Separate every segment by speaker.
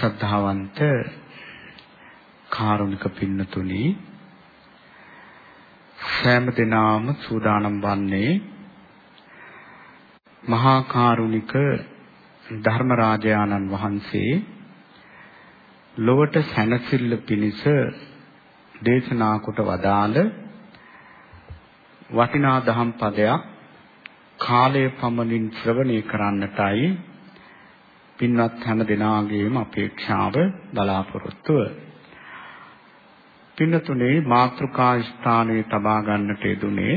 Speaker 1: ශ්‍රද්ධාවන්ත කාරුණික පින්නතුනි සෑම දිනාම සූදානම් වන්නේ මහා කාරුණික ධර්මරාජානන් වහන්සේ ලොවට සැනසෙල්ල පිණිස දේශනා කොට වදාළ වටිනා දහම් පදයක් කාලය පමණින් ශ්‍රවණය කරන්නටයි පින්වත් හැම දෙනාගේම අපේක්ෂාව බලාපොරොත්තුව. පින්නතුනේ මාත්‍රිකා ස්ථානයේ තබා ගන්නට යෙදුනේ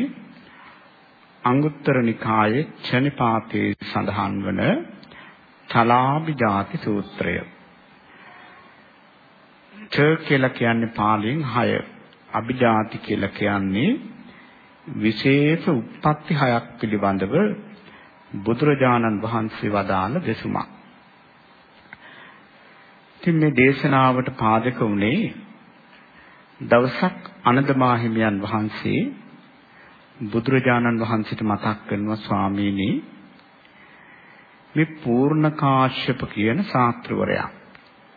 Speaker 1: අංගුත්තර නිකායේ චනිපාතේ සඳහන් වන තලාබි ಜಾති සූත්‍රය. ච කියලා කියන්නේ පාලියෙන් 6. අභිජාති කියලා කියන්නේ විශේෂ උත්පත්ති හයක් පිළිබඳව බුදුරජාණන් වහන්සේ වදාළ දෙසුමක්. ඉතින් මේ දේශනාවට පාදක වුණේ දවසක් අනදමා හිමියන් වහන්සේ බුදුරජාණන් වහන්සේට මතක් කරනවා ස්වාමීනි මේ පූර්ණ කාශ්‍යප කියන ශාස්ත්‍රවරයා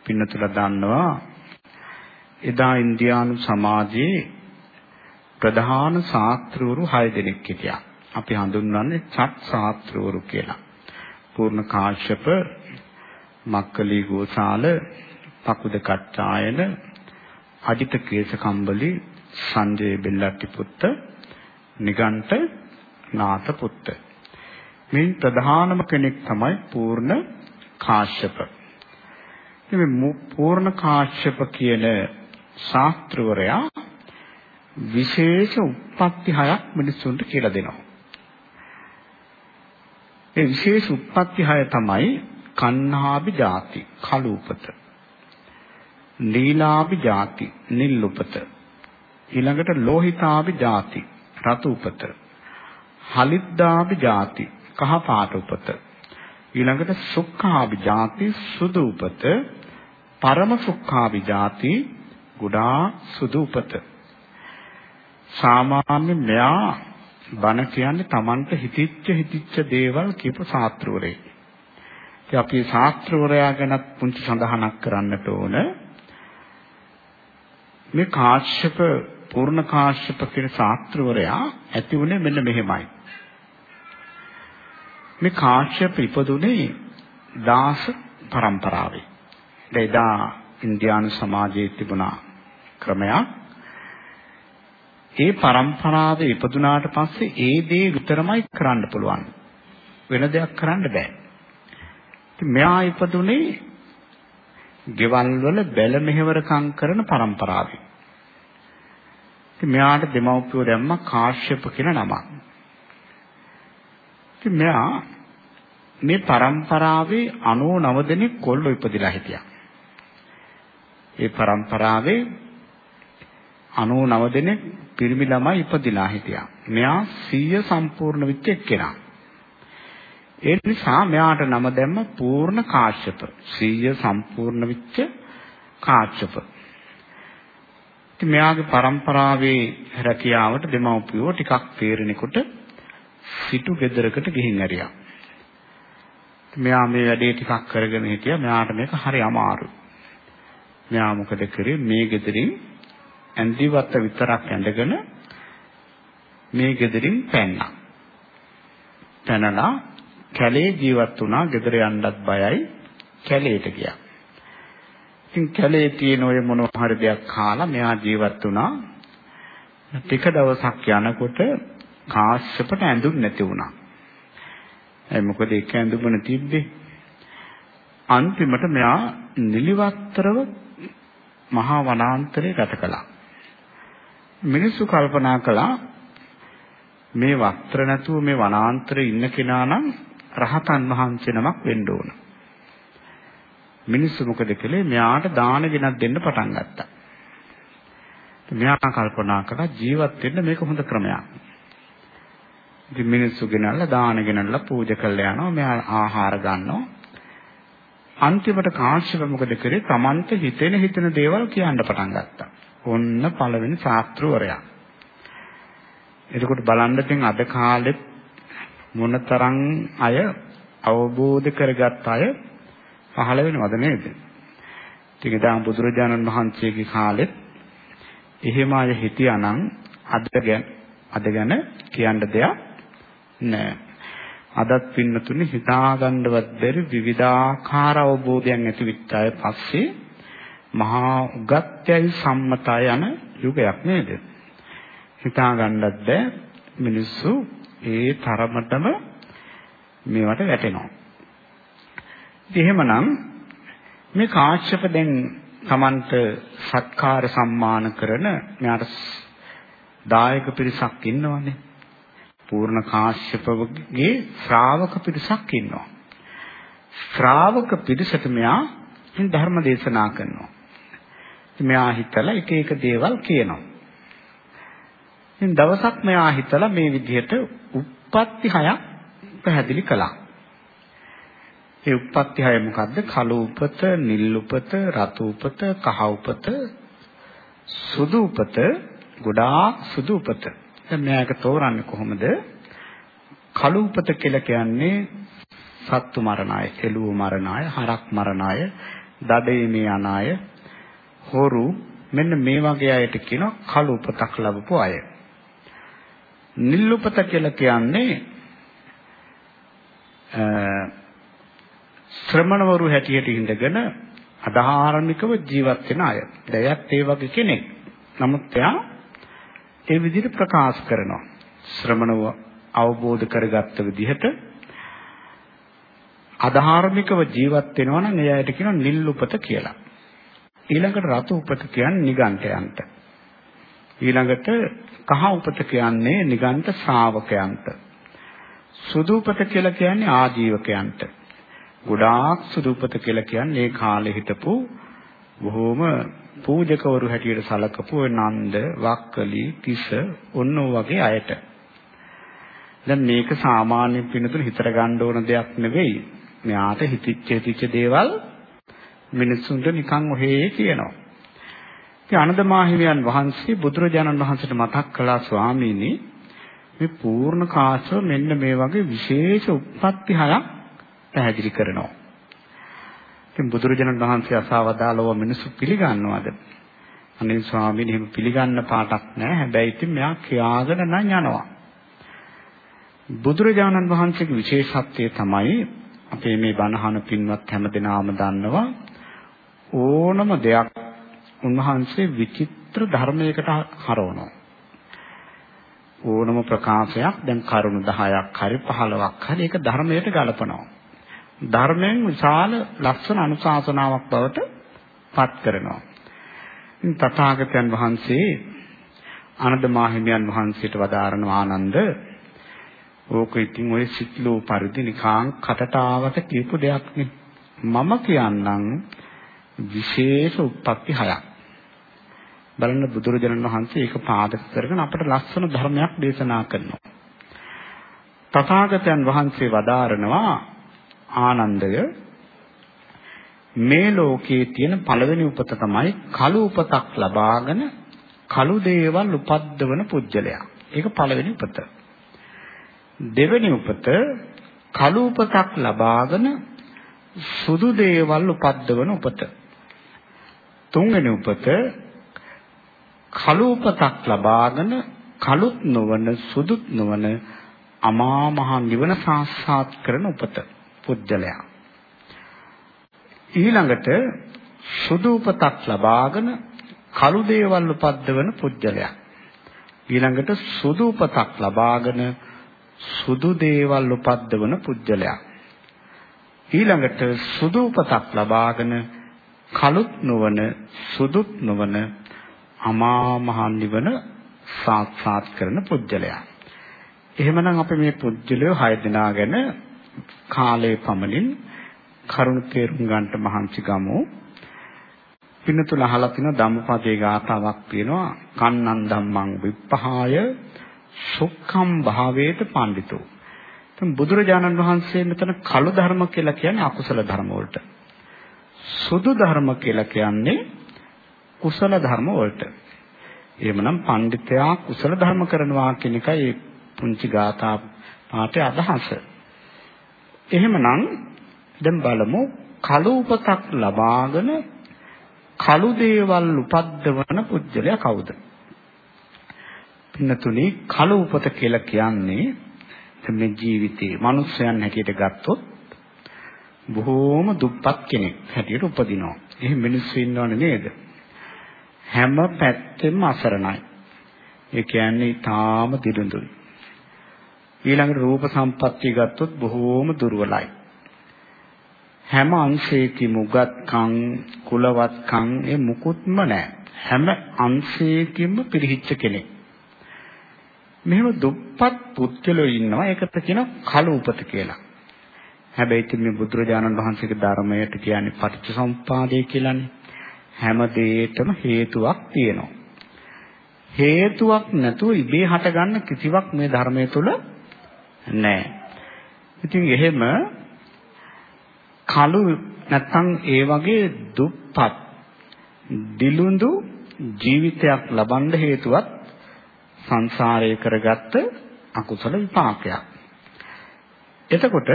Speaker 1: පින්නතුලා දන්නවා එදා ඉන්දියානු සමාජයේ ප්‍රධාන ශාස්ත්‍රවරු 6 දෙනෙක් හිටියා. අපි හඳුන්වන්නේ චත් ශාස්ත්‍රවරු කියලා. පූර්ණ කාශ්‍යප මක්කලි ගෝසාල පකුද කට්ටායන අජිත කේස කම්බලි සංජය බෙල්ලට්ටි පුත්ත නිගණ්ඨ නාත පුත්ත. මේ ප්‍රධානම කෙනෙක් තමයි පූර්ණ කාශ්‍යප. මේ පූර්ණ කාශ්‍යප කියන ශාස්ත්‍රවරයා විශේෂ උප්පත්ති හයක් මිනිසුන්ට කියලා දෙනවා. ඒ විශේෂ උප්පත්ති හය තමයි කන්හාභි ජාති කළු උපත. නීලාභි ජාති නිල් උපත. ඊළඟට ලෝහිතාභි ජාති රතු උපත. හලිද්දාභි ජාති කහ පාට උපත. ඊළඟට සුක්ඛාභි ජාති සුදු උපත. පරම සුක්ඛාභි ජාති ගුණා සුදු උපත. සාමාන්‍ය මෙයා බණ කියන්නේ Tamanට හිතිච්ච හිතිච්ච දේවල් කියපු සාත්‍රවරයෙක් ඉතින් අපි ශාස්ත්‍රවරයා ගැනත් පුංචි සඳහනක් කරන්නට ඕන. මේ කාශ්‍යප පූර්ණ කාශ්‍යප කියන ශාස්ත්‍රවරයා ඇති වුණේ මෙන්න මෙහෙමයි. මේ කාශ්‍යප ඉපදුනේ දාස පරම්පරාවේ. එදා ඉන්දියානු සමාජයේ තිබුණ ක්‍රමයක්. ඒ පරම්පරාවේ ඉපදුනාට පස්සේ ඒ දේ විතරමයි කරන්න පුළුවන්. වෙන දෙයක් කරන්න බෑ. මෙයා ඉපදුනේ ගෙවල් වල බැල මෙහෙවරකම් කරන પરම්පරාවෙන්. ඉතින් මෙයාට දෙමව්පියෝ දැම්ම කාශ්‍යප කියන නමක්. ඉතින් මෙයා මේ પરම්පරාවේ 99 දෙනෙක් කොල්ලෝ ඉපදිලා හිටියා. ඒ પરම්පරාවේ 99 දෙනෙක් පිරිමි ළමයි ඉපදිලා හිටියා. මෙයා 100 සම්පූර්ණ වෙච්ච එක්කෙනා. ඒ නිසා මෙයාට නම දැම්ම පූර්ණ කාශ්‍යප. සීය සම්පූර්ණ වෙච්ච කාශ්‍යප. ඉතින් මෙයාගේ પરම්පරාවේ රැකියාවට දෙමව්පියෝ ටිකක් තේරෙනකොට සිටු ගෙදරකට ගිහින් ඇරියා. මෙයා මේ වැඩේ ටිකක් කරගෙන හිටියා. මෙයාට මේක හරි අමාරුයි. මෙයා මොකද කරේ මේ ගෙදරින් ඇඳිවත්ත විතරක් ඇඳගෙන මේ ගෙදරින් පැන්නා. පැනලා කැලේ ජීවත් වුණා. ගෙදර යන්නත් බයයි. කැලේට ගියා. ඉතින් කැලේ තියෙන ඔය මොන හරි දෙයක් කාලා මෙයා ජීවත් වුණා. ටික දවසක් යනකොට කාශ්‍යපට ඇඳුම් නැති වුණා. ඒ මොකද ඒක ඇඳුමන තිබ්බේ. අන්තිමට මෙයා නිලිවත්තරව මහා වනාන්තරේ ගත කළා. මිනිස්සු කල්පනා කළා මේ වස්ත්‍ර නැතුව මේ වනාන්තරේ ඉන්න කෙනා නම් රහතන් වහන්සේ නමක් වෙන්න ඕන. මිනිස්සු මොකද කළේ? මෙයාට දාන ගෙනත් දෙන්න පටන් ගත්තා. මෙයා කල්පනා කළා ජීවත් වෙන්න මේක හොඳ ක්‍රමයක්. ඉතින් මිනිස්සු ගෙනල්ලා දාන ගෙනල්ලා පූජා කරලා යනවා. මෙයා ආහාර ගන්නවා. අන්තිමට කාශ්‍යප මොකද කරේ? Tamanta හිතෙන හිතෙන දේවල් කියන්න පටන් ගත්තා. ඔන්න පළවෙනි ශාස්ත්‍රවරයා. එතකොට බලන්න තින් අද කාලෙත් මොනතරම් අය අවබෝධ කරගත් අය පහළ වෙනවද නේද? ටික දාම් බුදුරජාණන් වහන්සේගේ කාලෙත් එහෙම අය හිටියානම් අද ගැන අද ගැන කියන්න දෙයක් නැහැ. අදත් පින්නතුනේ හිතාගන්නවත් බැරි විවිධාකාර අවබෝධයන් ඇති වෙච්ච අය පස්සේ මහා උගත්යයි සම්මතය යන යුගයක් නේද? හිතාගන්නත් බෑ මිනිස්සු ඒ තරමටම මේවට වැටෙනවා. ඉතින් එහෙමනම් මේ කාශ්‍යප දැන් Tamanට සත්කාර සම්මාන කරන මෙයාට දායක පිරිසක් ඉන්නවනේ. පූර්ණ කාශ්‍යපගේ ශ්‍රාවක පිරිසක් ඉන්නවා. ශ්‍රාවක පිරිසට මෙයා ධර්ම දේශනා කරනවා. මෙයා හිතලා එක එක දේවල් කියනවා. ඉතින් දවසක් මෙයා හිතලා මේ විදිහට උප්පත්ති හයක් පැහැදිලි කළා. ඒ උප්පත්ති හය මොකද්ද? කළු උපත, නිල් උපත, රතු උපත, කහ උපත, සුදු උපත, ගොඩාක් සුදු උපත. දැන් මේක තෝරන්නේ කොහොමද? කළු උපත කියලා කියන්නේ සත්තු මරණය, එළුව මරණය, හරක් මරණය, දඩේමේ අනාය, හොරු මෙන්න මේ වගේ අයට කියනවා කළු උපතක් ලැබපු අය. නිල් උපත කියලා කියන්නේ ශ්‍රමණවරු හැටියට ඉඳගෙන අධාර්මිකව ජීවත් වෙන අය. දැයත් ඒ වගේ කෙනෙක්. නමුත් එයා ඒ විදිහට ප්‍රකාශ කරනවා. ශ්‍රමණව අවබෝධ කරගත්ත විදිහට අධාර්මිකව ජීවත් වෙනවා නම් එයාට කියනවා නිල් උපත කියලා. ඊළඟට රතු උපත කියන්නේ නිගණ්ඨයන්ට. ඊළඟට කහ උපත කියන්නේ නිගණ්ඨ ශ්‍රාවකයන්ට. සුදු උපත කියලා කියන්නේ ආජීවකයන්ට. ගොඩාක් සුදු උපත කියලා කියන්නේ ඒ කාලේ හිටපු බොහෝම පූජකවරු හැටියට සලකපු නන්ද, වක්කලි, තිස ඔන්න වගේ අයට. දැන් මේක සාමාන්‍ය පිනතුන හිතර ගන්න ඕන දෙයක් නෙවෙයි. මෙයාට හිතිච්ච හිතිච්ච දේවල් මිනිස්සුන්ට නිකන් ඔහේ කියනවා. ඉතින් ආනන්ද මාහිමියන් වහන්සේ බුදුරජාණන් වහන්සේට මතක් කළා ස්වාමීනි මේ පූර්ණ කාශ්‍යප මෙන්න මේ වගේ විශේෂ උප්පත්ති හයක් පැහැදිලි කරනවා. ඉතින් බුදුරජාණන් වහන්සේ අසවදාලව මිනිස්සු පිළිගන්නවද? අනේ ස්වාමීනි එහෙම පිළිගන්න පාටක් නැහැ. හැබැයි ඉතින් මෙයා කියාගෙන නම් යනවා. බුදුරජාණන් වහන්සේගේ විශේෂත්වය තමයි අපේ මේ බණහන පින්වත් හැමදෙනාම දන්නවා ඕනම දෙයක් උන්වහන්සේ විචිත්‍ර ධර්මයකට හරවනවා. ඕනම ප්‍රකාශයක් දැන් කරුණු 10ක් හරි 15ක් හරි ඒක ධර්මයට ගලපනවා. ධර්මයෙන් විශාල ලක්ෂණ අනුශාසනාවක් බවට පත් කරනවා. තථාගතයන් වහන්සේ ආනන්ද මාහිමියන් වහන්සේට වදාරන ආනන්ද ඕක ඉතින් ඔය සිත්ලෝ පරිදි නිකාං කටට ආවට කියපු දෙයක් නේ. මම කියන්නම් විශේෂ උප්පත්ති හයක්. බලන්න බුදුරජාණන් වහන්සේ ඒක පාදක කරගෙන අපට ලස්සන ධර්මයක් දේශනා කරනවා. තථාගතයන් වහන්සේ වදාරනවා ආනන්දය මේ ලෝකයේ තියෙන පළවෙනි උපත තමයි කළු උපතක් ලබාගෙන කළු දේවල් උපද්දවන පුජ්‍යලයා. ඒක පළවෙනි උපත. දෙවෙනි උපත කළු උපතක් ලබාගෙන සුදු දේවල් උපද්දවන උපත. තුන්වෙනි උපත කළු උපතක් ලබාගෙන කළුත් නොවන සුදුත් නොවන අමා මහ නිවන සාක්ෂාත් කරන උපත පුජ්‍යලයා ඊළඟට සුදු උපතක් ලබාගෙන කළු දේවල් උපද්දවන පුජ්‍යලයා ඊළඟට සුදු උපතක් ලබාගෙන සුදු දේවල් උපද්දවන පුජ්‍යලයා ඊළඟට සුදු උපතක් ලබාගෙන කළුත් නොවන සුදුත් නොවන අමා මහ නිවන සාක්ෂාත් කරන පුජ්‍යලයා. එහෙමනම් අපි මේ පුජ්‍යලය 6 දෙනා ගැන කාලයේ පමණින් කරුණ තේරුම් ගන්නට මහන්සි ගමු. පින්නතුල අහලා තියෙන ධම්මපදයේ ගාතාවක් තියෙනවා කන්නන් ධම්මං විප්පහාය සුඛම් භාවේත පඬිතෝ. දැන් බුදුරජාණන් වහන්සේ මෙතන කළු ධර්ම කියලා කියන්නේ අකුසල ධර්ම වලට. සුදු ධර්ම කියලා කියන්නේ කුසල ධර්ම වලට. එහෙමනම් පඬිතයා කුසල ධර්ම කරනවා කියන එකයි පුංචි ගාථා පාඨයේ අදහස. එහෙමනම් දැන් බලමු කළු උපතක් ලබාගෙන කළු දේවල් උපද්දවන පුජ්‍යලයා කවුද? පින්නතුනි කළු උපත කියලා කියන්නේ මේ ජීවිතේ මිනිස්යන් හැටියට ගත්තොත් බොහෝම දුප්පත් කෙනෙක් හැටියට උපදිනවා. එහෙම මිනිස්සු ඉන්නවනේ නේද? හැම පැත්තෙම අසරණයි. ඒ කියන්නේ තාම දිරුඳුයි. ඊළඟට රූප සම්පත්තිය ගත්තොත් බොහෝම දුර්වලයි. හැම අංශයකින් උගත්කම් කුලවත්කම් ඒ මුකුත්ම නැහැ. හැම අංශයකින්ම පිරිහිච්ච කෙනෙක්. මෙහෙම දුප්පත් පුත්කලෝ ඉන්නවා. ඒකට කියනවා කලු උපත කියලා. හැබැයි ඉතින් මේ බුදුරජාණන් වහන්සේගේ ධර්මයට කියන්නේ පටිච්චසමුපාදය කියලානේ. හැම දෙයකටම හේතුවක් තියෙනවා. හේතුවක් නැතුව ඉබේ හටගන්න කිසිවක් මේ ධර්මයේ තුල නැහැ. ඉතින් එහෙම කළු නැත්තම් ඒ වගේ දුප්පත් දිලුඳු ජීවිතයක් ලබන්න හේතුවත් සංසාරයේ කරගත්ත අකුසල විපාකයක්. එතකොට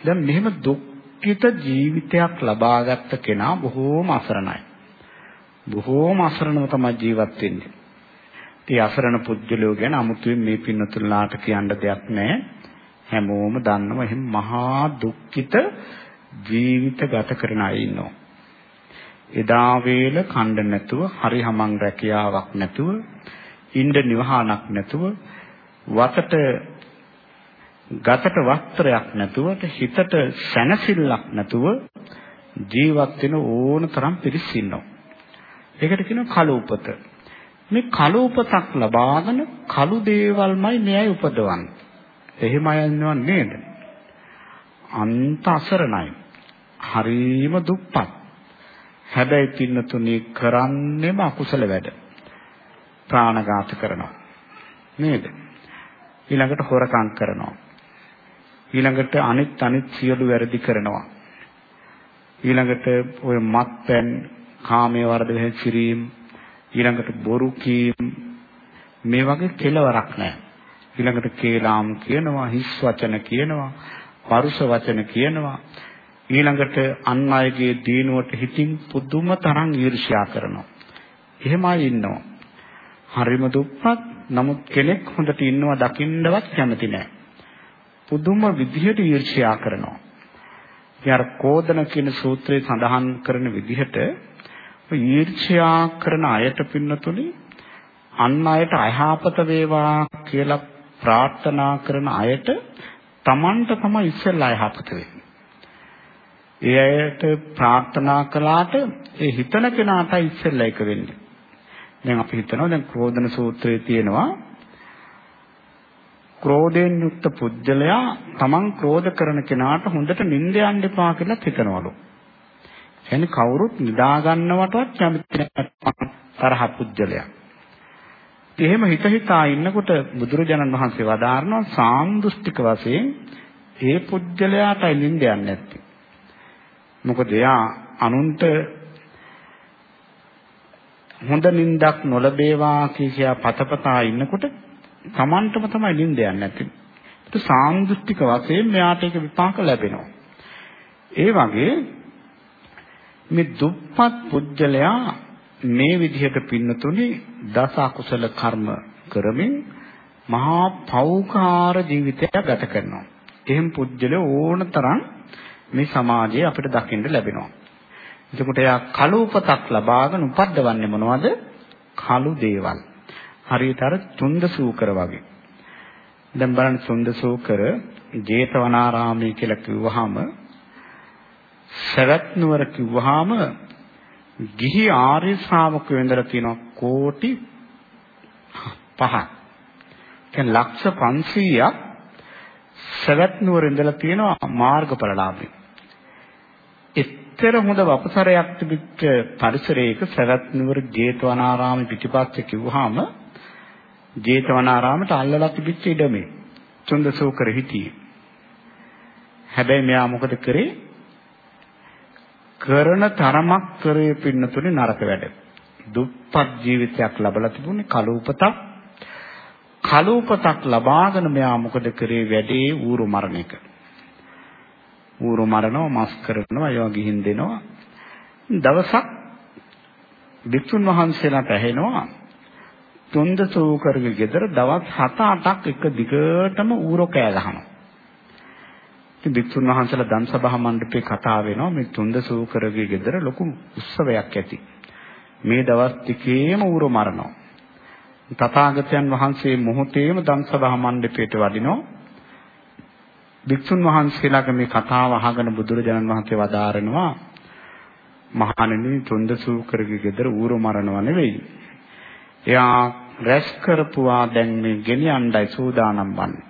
Speaker 1: දැන් මෙහෙම දුක්ඛිත ජීවිතයක් ලබාගත්ත කෙනා බොහෝම අසරණයි. බොහෝම අසරණව තමයි ජීවත් වෙන්නේ. ඉතින් අසරණ පුද්ගලයෝ ගැන 아무තුවෙන් මේ පින්නතුලාට කියන්න දෙයක් නැහැ. හැමෝම දන්නවා එහෙනම් මහා දුක්ඛිත ජීවිත ගත කරන අය ඉන්නවා. එදා වේල කණ්ඩ නැතුව, හරි හමං රැකියාවක් නැතුව, ඉන්න නිවහනක් නැතුව, වතට ගතට වස්ත්‍රයක් නැතුව, හිතට සැනසෙල්ලක් නැතුව ජීවත් වෙන ඕන තරම් පිරිස් ඉන්නවා. ඒකට කියනවා කලූපත. මේ කලූපතක් ලබාගෙන කළු දේවල්මයි මෙයයි උපදවන්නේ. එහෙම අය ඉන්නව නේද? අන්ත අසරණයි. හරීම දුප්පත්. හැබැයි පින්නතුනේ කරන්නේම අකුසල වැඩ. ප්‍රාණඝාත කරනවා. නේද? ඊළඟට හොරකම් කරනවා. ඊළඟට අනිත් අනිත් සියලු වැරදි කරනවා. ඊළඟට ඔය මත්පැන් කාමයේ වර්ධ වෙහිසිරීම ඊළඟට බොරු කීම් මේ වගේ කෙලවරක් නැහැ. ඊළඟට කේලාම් කියනවා, හිස් වචන කියනවා, පරුෂ වචන කියනවා. ඊළඟට අන් අයගේ දිනුවට හිතින් පුදුම තරම් ඊර්ෂ්‍යා කරනවා. එහෙම අය ඉන්නවා. හරිම දුප්පත් නමුත් කෙනෙක් හොඳට ඉන්නවා දකින්නවත් කැමති නැහැ. පුදුම විදිහට ඊර්ෂ්‍යා කරනවා. ඊයර කෝදන කියන සූත්‍රයේ සඳහන් කරන විදිහට ඊර්ෂ්‍යා කරන අයට පින්නතුනි අන් අයට අයහපත වේවා කියලා ප්‍රාර්ථනා කරන අයට Tamanට තමයි ඉස්සෙල්ලා යහපත වෙන්නේ. ඒ අයට ප්‍රාර්ථනා කළාට ඒ හිතන කෙනාට ඉස්සෙල්ලා එක වෙන්නේ. දැන් අපි හිතනවා දැන් ක්‍රෝධන සූත්‍රයේ තියෙනවා ක්‍රෝධයෙන් යුක්ත පුජ්‍යලයා Taman ක්‍රෝධ කරන කෙනාට හොඳට නිඳ යන්න එපා කියලා හිතනවලු. එන්නේ කවුරුත් නිදා ගන්නවටවත් කැමති නැහැ තරහ පුජ්‍යලයා. එහෙම හිත හිතා ඉන්නකොට බුදුරජාණන් වහන්සේ වදාारणා සාන්දෘෂ්ටික වශයෙන් ඒ පුජ්‍යලයාටයි නිින්ද යන්නේ නැත්තේ. මොකද එයා අනුන්ට හොඳ නිින්දක් නොලබේවා කියලා පතපතා ඉන්නකොට Tamanටම තමයි නිින්ද යන්නේ නැත්තේ. ඒක සාන්දෘෂ්ටික වශයෙන් මෙයාට ඒක විපාක ලැබෙනවා. ඒ වගේ මේ දුප්පත් පුජ්‍යලයා මේ විදිහට පින්නතුනේ දස අකුසල කර්ම කරමින් මහා පෞකාර ජීවිතයක් ගත කරනවා. එහෙම පුජ්‍යල ඕනතරම් මේ සමාජයේ අපිට දකින්න ලැබෙනවා. එතකොට එයා කළු උපතක් ලබාගෙන උපද්දවන්නේ මොනවද? කළු දේවල්. හරියට අර චුන්දසූකර වගේ. දැන් බලන්න චුන්දසූකර ජේතවනාරාමයේ කියලා කිව්වහම සවැත් නුවර කිව්වහම ගිහි ආර්ය ශ්‍රාවකයෝ ඉඳලා තියෙනවා කෝටි 5ක්. දැන් ලක්ෂ 500ක් සවැත් නුවර ඉඳලා තියෙනවා මාර්ගඵලලාභී. එච්චර හොඳ වපසරයක් තිබිච්ච පරිසරයක සවැත් නුවර ජේතවනාරාම පිටිපස්සේ කිව්වහම ජේතවනාරාමට අල්ලලා තිබිච්ච ඉඩමේ චුන්දසෝකර හිටියේ. හැබැයි මෙයා මොකද කරේ? කරන තරමක් කරේ පින්නතුනේ නරක වැඩ. දුප්පත් ජීවිතයක් ලබලා තිබුණේ කලූපතක්. කලූපතක් ලබාගෙන මෙයා මොකද කරේ වැඩේ ඌරු මරණ එක. ඌරු මරනවා මස් කරනවා ඒවා ගිහින් දෙනවා. දවසක් වික්ෂුන් වහන්සේලාට ඇහෙනවා තුන්දසෝකරගේ ගෙදර දවස් 7-8ක් එක දිගටම ඌරෝ කෑ ගහනවා. ඉතින් වික්ෂුන් වහන්සේලා දන් සභා මණ්ඩපේ කතා වෙනවා මේ තුන්දසෝකරගේ ගෙදර ලොකු උත්සවයක් ඇති. මේ දවස් ටිකේම ඌරෝ මරනවා. තථාගතයන් වහන්සේ මොහොතේම දන් සභා මණ්ඩපයට වඩිනවා. වික්ෂුන් වහන්සේලාගේ මේ කතාව අහගෙන බුදුරජාණන් වහන්සේ වදාරනවා මහණෙනි තුන්දසෝකරගේ ගෙදර ඌරෝ මරනවා නෙවෙයි. එයා රැස් කරපුවා දැන් මේ ගෙනියන්නයි සූදානම් වන්නේ.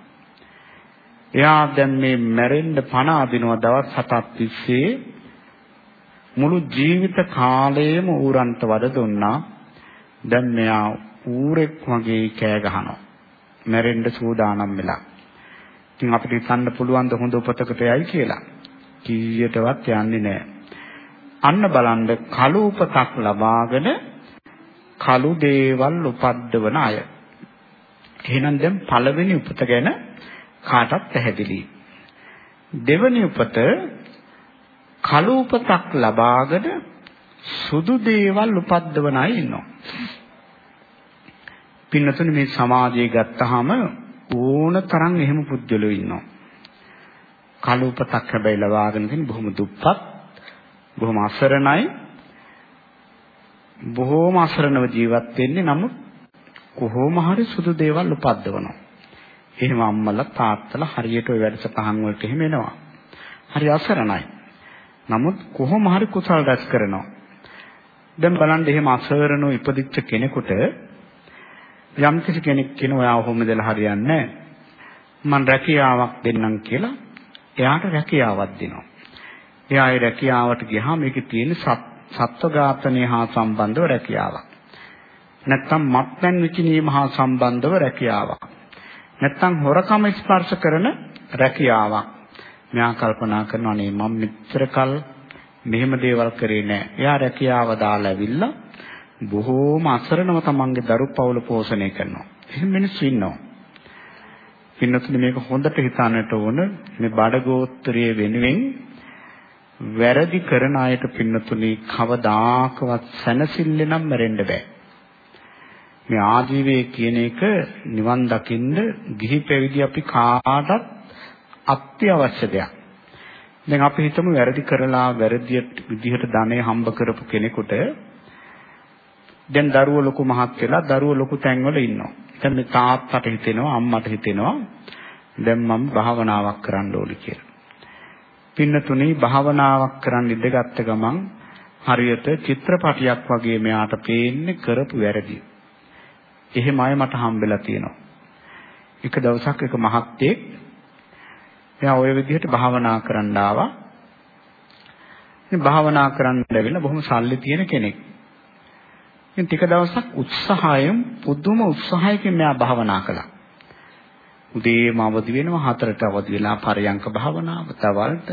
Speaker 1: එයා දැන් මේ මැරෙන්න පණ අදිනවා දවස් හතක් තිස්සේ මුළු ජීවිත කාලයම ඌරන්ට වද දුන්නා. දැන් මෙයා ඌරෙක් වගේ කෑ ගහනවා. මැරෙන්න සූදානම් වෙලා. ඉතින් අපිට හිතන්න පුළුවන් ද හොඳ උපතකට යයි කියලා. කීයටවත් යන්නේ නැහැ. අන්න බලන්න කලු උපතක් ලබාගෙන කළු දේවල් උපද්දවන අය. එහෙනම් දැන් පළවෙනි උපත ගැන කාටත් පැහැදිලි. දෙවෙනි උපත කළු උපතක් ලබාගෙන සුදු දේවල් උපද්දවන අය ඉන්නවා. පින්නතුනේ මේ සමාජයේ ගත්තාම ඕන තරම් එහෙම පුද්ගලයෝ ඉන්නවා. කළු උපතක් හැබැයි ලබාගෙන තියෙන බොහොම දුප්පත්, බොහොම අසරණයි, බොහෝම අසරණව ජීවත් වෙන්නේ නමුත් කොහොම හරි සුදු දේවල් උපද්දවනවා. එහෙම අම්මලා තාත්තලා හරියට ওই වැඩසටහන් වලට එහෙම එනවා. හරි අසරණයි. නමුත් කොහොම හරි කුසල් රැස් කරනවා. දැන් බලන්න එහෙම අසරණව ඉපදිච්ච කෙනෙකුට යම් කිසි කෙනෙක් කියන ඔයා ඔහොම දෙලා හරියන්නේ මම රැකියාවක් දෙන්නම් කියලා එයාට රැකියාවක් දෙනවා. එයා ඒ රැකියාවට ගියාම මේකේ තියෙන සත් සත්ව ඝාතනය හා සම්බන්ධව රැකියාවක්. නැත්නම් මත්පැන් විකිණීම හා සම්බන්ධව රැකියාවක්. නැත්නම් හොරකම ස්පර්ශ කරන රැකියාවක්. මෙයා කල්පනා කරනවා නේ මම මෙච්චර කල් මෙහෙම දේවල් කරේ නෑ. එයා රැකියාව දාලා ඇවිල්ලා බොහෝම අසරණව තමන්ගේ දරු පවුල පෝෂණය කරනවා. එහෙම මිනිස්සු ඉන්නවා. පින්නතුනි මේක හොඳට හිතන්නට ඕන මේ බඩගෝත්‍රයේ වෙනුවෙන් වැරදි කරන අයට පින්නතුනි කවදාකවත් සැනසille නම් මැරෙන්න බෑ. මේ ආජීවයේ කියන එක නිවන් දකින්න ගිහි පැවිදි අපි කාටත් අත්‍යවශ්‍ය දෙයක්. දැන් අපි හිතමු වැරදි කරලා වැරදි විදිහට ධනෙ හම්බ කරපු කෙනෙකුට දැන් දරුවෝ ලොකු මහත් වෙලා දරුවෝ ලොකු තැන්වල ඉන්නවා. දැන් මේ තාත්තට හිතෙනවා අම්මට හිතෙනවා දැන් මම භාවනාවක් කරන්න ඕනි කියලා. පින්නතුනේ භාවනාවක් කරන්න ඉඳගත්ත ගමන් හරියට චිත්‍රපටියක් වගේ මෙයාට පේන්නේ කරපු වැරදි. එහෙම අය මට හම්බෙලා තියෙනවා. එක දවසක් එක මහත්තයෙක් එයා ওই විදිහට භාවනා කරන්න ආවා. ඉතින් භාවනා කරන්න ලැබෙන බොහොම සල්ලි තියෙන කෙනෙක්. ඉතින් ටික දවසක් උත්සාහයෙන් පුදුම උත්සාහයකින් මෙයා භාවනා කළා. උදේම අවදි වෙනවා හතරට අවදි වෙලා පරයන්ක භාවනාව තවල්ට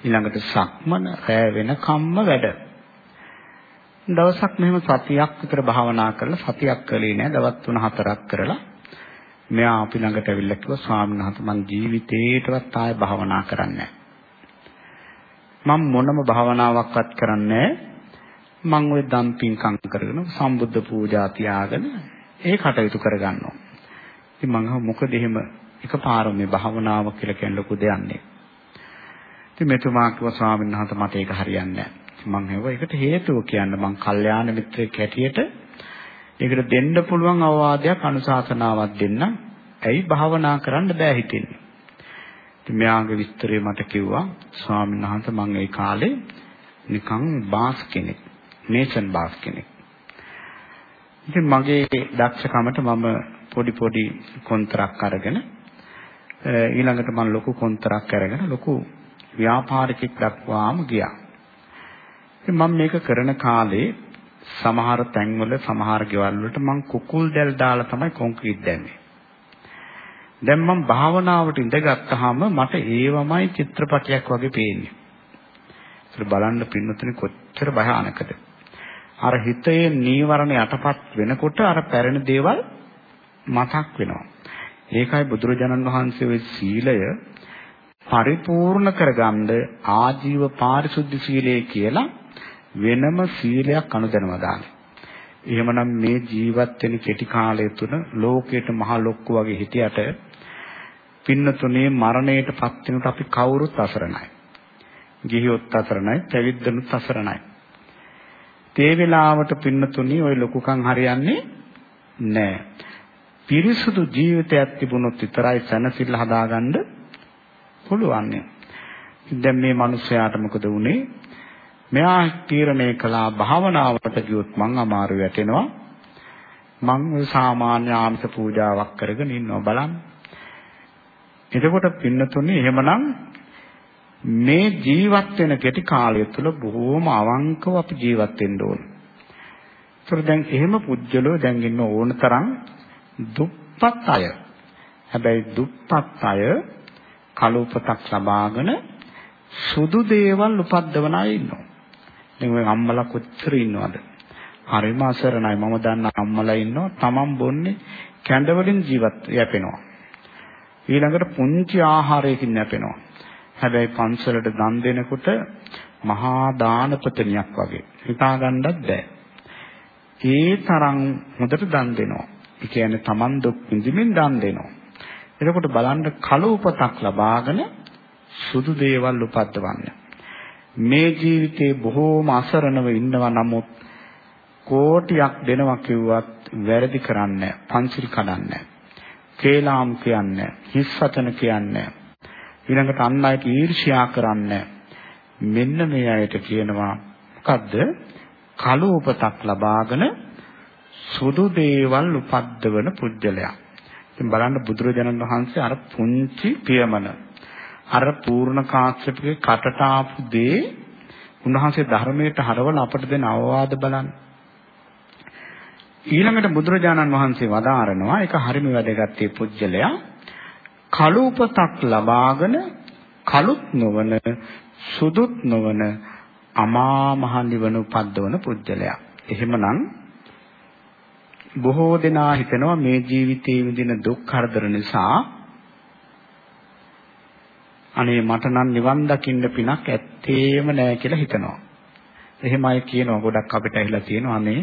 Speaker 1: ඊළඟට සක්මන රැ වෙනකම්ම වැඩ. දවසක් මෙහෙම සතියක් විතර භාවනා කරලා සතියක් කළේ නෑ දවස් 3-4ක් කරලා. මෙයා අපි ළඟට ඇවිල්ලා කිව්වා ස්වාමීන් වහන්සේ මං ජීවිතේටවත් ආයෙ භාවනා කරන්නේ මම මොනම භාවනාවක්වත් කරන්නේ මං ওই දම් පින්කම් කරගෙන සම්බුද්ධ පූජා තියාගෙන ඒ කටයුතු කරගන්නවා. ඉතින් මම මොකද එහෙම එකපාර මේ භාවනාව කියලා කියන ලොකු දෙයක් නේ. ඉතින් මෙතුමා කිව්වා ස්වාමීන් වහන්සේ මට ඒක හරියන්නේ නැහැ. මම හෙව්වා ඒකට හේතුව කියන්න මං කල්යාණ මිත්‍රයෙක් හැටියට ඒකට දෙන්න පුළුවන් අවවාදයක් අනුශාසනාවක් දෙන්න. ඇයි භාවනා කරන්න බෑ හිතෙන්නේ. ඉතින් මෙයාගේ විස්තරය මට කිව්වා ස්වාමීන් වහන්සේ මං ඒ කාලේ නිකන් බාස් කෙනෙක්. මේසන් බාස් කෙනෙක්. ඉතින් මගේ දක්ෂකමට මම පොඩි පොඩි කොන්තරක් අරගෙන ඊළඟට මම ලොකු කොන්තරක් අරගෙන ලොකු ව්‍යාපාරිකෙක් දක්වාම ගියා. මම මේක කරන කාලේ සමහර තැන්වල සමහර ගෙවල් වලට මං කුකුල් දැල් දාලා තමයි කොන්ක්‍රීට් දැම්මේ. දැන් මම භාවනාවට ඉඳගත්තාම මට ඒවමයි චිත්‍රපටයක් වගේ පේන්නේ. ඒක බලන්න පින්නතුනේ කොච්චර භයානකද. අර හිතේ නීවරණ යටපත් වෙනකොට අර පැරණි දේවල් මතක් වෙනවා. ඒකයි බුදුරජාණන් වහන්සේ ওই සීලය පරිපූර්ණ කරගන්න ආජීව පාරිශුද්ධ සීලය කියලා වෙනම සීලයක් අනුදැනව දාන්නේ. එහෙමනම් මේ ජීවත් වෙන කෙටි කාලය තුන ලෝකයට මහ ලොක්කු වගේ හිටියට පින්නතුනේ මරණයට පත් වෙනකොට අපි කවුරුත් අසරණයි. ගිහියොත් අසරණයි, පැවිද්දනුත් අසරණයි. තේ වෙලාවට පින්නතුනේ ওই ලොකුකම් හරියන්නේ නැහැ. පිරිසුදු ජීවිතයක් තිබුණොත් විතරයි සැනසෙල්ල හදාගන්න පුළුවන්. දැන් මේ මිනිස්යාට මොකද වුනේ? මෙයා තීරණය කළා භාවනාවට ගියොත් මං අමාරු වැටෙනවා. මං සාමාන්‍ය ආමිෂ පූජාවක් කරගෙන ඉන්නවා බලන්න. එතකොට පින්නතුනේ එහෙමනම් මේ ජීවත් වෙන කෙටි කාලය තුළ බොහෝම අවංකව අපි ජීවත් වෙන්න ඕන. ඒතර දැන් එහෙම පුජ්‍යලෝ දැන් ඉන්න ඕන තරම් දුප්පත් අය. හැබැයි දුප්පත් අය කලෝපතක් ලබාගෙන සුදු දේවල් උපද්දවන අය ඉන්නවා. දැන් ඔය අම්මලා කොච්චර ඉන්නවද? හරිම අසරණයි. මම දන්න අම්මලා ඉන්නවා. තමන් බොන්නේ කැඳ වලින් ජීවත් යැපෙනවා. ඊළඟට පුංචි ආහාරයකින් යැපෙනවා. හැබැයි පන්සලට දන් දෙනකොට මහා දානපතනියක් වගේ හිතා ගන්නත් බෑ. ඒ තරම් හොඳට දන් දෙනවා. ඒ කියන්නේ Taman දුක් විඳින්මින් දන් දෙනවා. එතකොට බලන්න කලෝපතක් ලබාගෙන සුදු දේවල් උපද්දවන්න. මේ ජීවිතේ බොහෝම අසරණව ඉන්නවා නමුත් කෝටියක් දෙනවා කිව්වත් වැරදි කරන්නේ පන්සිල් කඩන්නේ කේලාම් කියන්නේ හිස් වචන කියන්නේ ඊළඟට අන් අයට ඊර්ෂ්‍යා කරන්නේ මෙන්න මේ අයට කියනවා මොකද්ද කලෝපතක් ලබාගෙන සුදු දේවල් උපද්දවන පුජ්‍යලයා. ඉතින් බලන්න බුදුරජාණන් වහන්සේ අර පුංචි පියමන අර පූර්ණ කාශ්‍යපගේ කටට ආපු දේ උන්වහන්සේ ධර්මයට හරවලා අපට දෙන අවවාද බලන්න. ඊළඟට බුදුරජාණන් වහන්සේ වදාරනවා ඒක හරිම වැදගත් මේ පුජ්‍යලයා කලූපතක් ලබාගෙන කලුත් නොවන සුදුත් නොවන අමා මහ නිවන උපද්දවන පුජ්‍යලයා. එහෙමනම් බොහෝ දෙනා හිතනවා මේ ජීවිතයේ විඳින දුක් කරදර නිසා අනේ මට නම් නිවන් දකින්න පිනක් ඇත්තේම නෑ කියලා හිතනවා. එහෙමයි කියනවා ගොඩක් අපිට ඇහිලා තියෙනවා අනේ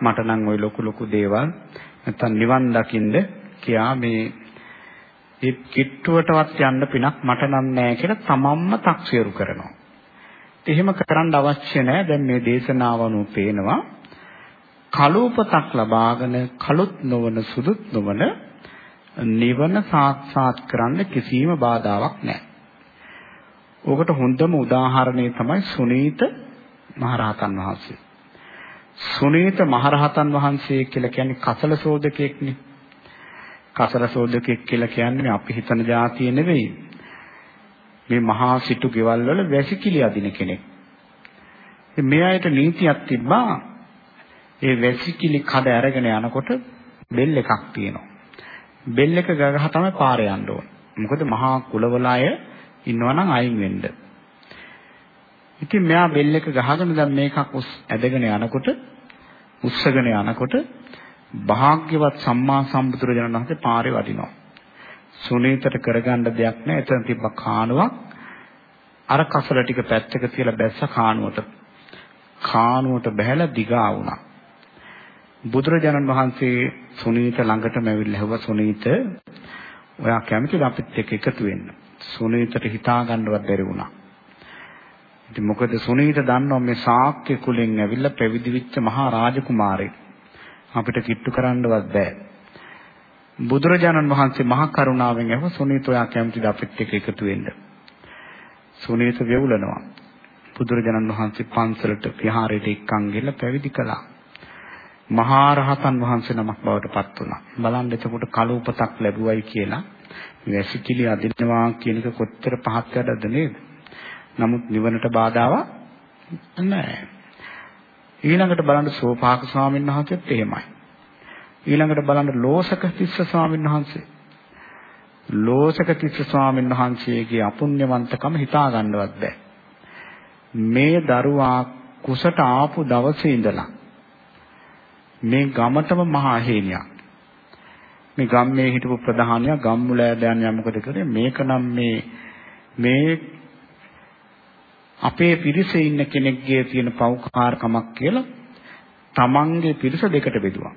Speaker 1: මට නම් ওই ලොකු ලොකු දේවල් නැත්තම් නිවන් දකින්න කියා මේ ඒ කිට්ටුවටවත් යන්න පිනක් මට නම් නෑ කියලා තමන්ම තක්සේරු කරනවා. එහෙම කරන්න අවශ්‍ය නෑ. දැන් මේ දේශනාවනු පේනවා. කලෝපතක් ලබාගෙන කලුත් නොවන සුදුත් නොවන නිවන සාක්ෂාත් කරන්න කිසිම බාධාවක් නැහැ. ඔකට හොඳම උදාහරණය තමයි සුනීත මහරහතන් වහන්සේ. සුනීත මහරහතන් වහන්සේ කියලා කියන්නේ කසල සෝදකෙක්නේ. කසල සෝදකෙක් කියලා කියන්නේ අපි හිතන જાතිය නෙවෙයි. මේ මහා සිටු ගෙවල් වල වැසිකිලි අදින කෙනෙක්. මේ අයට නීතියක් තිබ්බා. ඒ වැසිකිලි කඩ අරගෙන යනකොට බෙල් එකක් තියෙනවා. බෙල් එක ගගහ තමයි පාරේ යන්න ඕන. මොකද මහා කුලවල අය ඉන්නවා නම් අයින් වෙන්න. ඉතින් මෙයා බෙල් එක ගහගෙන දැන් මේකක් උස් ඇදගෙන යනකොට උස්සගෙන යනකොට භාග්‍යවත් සම්මා සම්බුදුරජාණන් වහන්සේ පාරේ වඩිනවා. සුනීතට කරගන්න දෙයක් නැහැ. එතන තිබ්බ කානුවක් අර කසල ටික පැත්තක තියලා බැස්ස කානුවට. කානුවට බහැලා දිගා වුණා. බුදුරජාණන් වහන්සේ සුනීත ළඟටම ඇවිල්ලා හැවුවා සුනීත ඔයා කැමතිද අපිත් එක්ක එකතු වෙන්න? සුනීතට හිතා ගන්නවත් බැරි වුණා. ඉතින් මොකද සුනීත දන්නවා මේ ශාක්‍ය කුලෙන් ඇවිල්ලා පැවිදි වෙච්ච මහා රාජකුමාරයෙක්. අපිට කිට්ටු කරන්නවත් බෑ. බුදුරජාණන් වහන්සේ මහා කරුණාවෙන් අහුව සුනීත ඔයා කැමතිද අපිත් එක්ක එකතු වෙන්න? සුනීත වෙවුලනවා. බුදුරජාණන් වහන්සේ පන්සලට විහාරයට එක්කන් ගිහලා පැවිදි කළා. මහා රහතන් වහන්සේ නමක් බවට පත් වුණා. බලන්න එතකොට කලෝපතක් ලැබුවයි කියලා වැසිකිලි අදිනවා කියන එක කොච්චර පහත් වැඩද නේද? නමුත් නිවනට බාධාවක් නැහැ. ඊළඟට බලන්න සෝපාක ස්වාමීන් වහන්සේත් එහෙමයි. ඊළඟට බලන්න ලෝසක තිස්ස ස්වාමීන් වහන්සේ. ලෝසක තිස්ස ස්වාමීන් වහන්සේගේ අපුණ්‍යවන්තකම හිතා ගන්නවත් බැහැ. මේ දරුවා කුසට ආපු දවසේ ඉඳලා මේ ගමටම මහා හේනියක්. මේ ගම්මේ හිටපු ප්‍රධානියා ගම්මුලෑදයන් යමකද කරේ මේක නම් මේ මේ අපේ පිරිසේ ඉන්න කෙනෙක්ගේ තියෙන පෞකාරකමක් කියලා තමන්ගේ පිරිස දෙකට බෙදුවා.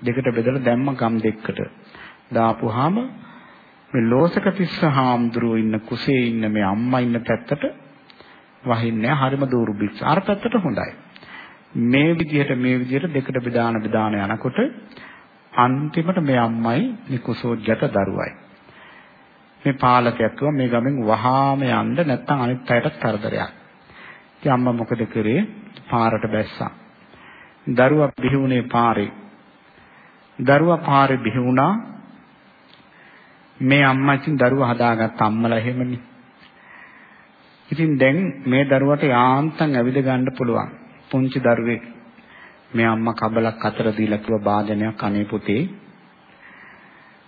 Speaker 1: දෙකට බෙදලා දැම්ම ගම් දෙකකට. දාපුවාම මේ ලෝසක තිස්ස හාමුදුරුවෝ ඉන්න කුසේ ඉන්න මේ අම්මා ඉන්න පැත්තට වහින්නේ හරිම දුර්භික්ෂ. අර පැත්තට හොඳයි. මේ විදිහට මේ විදිහට දෙකට බෙදාන බෙදාන යනකොට අන්තිමට මේ අම්මයි මේ කුසෝජ්ජත දරුවයි. මේ පාලකයා කිව්වා මේ ගමෙන් වහාම යන්න නැත්නම් අනිත් අයටත් කරදරයක්. ඉතින් අම්මා මොකද කරේ? පාරට බැස්සා. දරුවා බිහුනේ පාරේ. දරුවා පාරේ බිහුණා. මේ අම්මා ඉතින් දරුවා හදාගත්ත අම්මලා එහෙමනේ. ඉතින් දැන් මේ දරුවට යාන්තම් ඇවිද ගන්න පුළුවන්. පුංචි දරුවෙක්. මේ අම්මා කබලක් අතර දීලා කිව්ව වාදනයක් අනේ පුතේ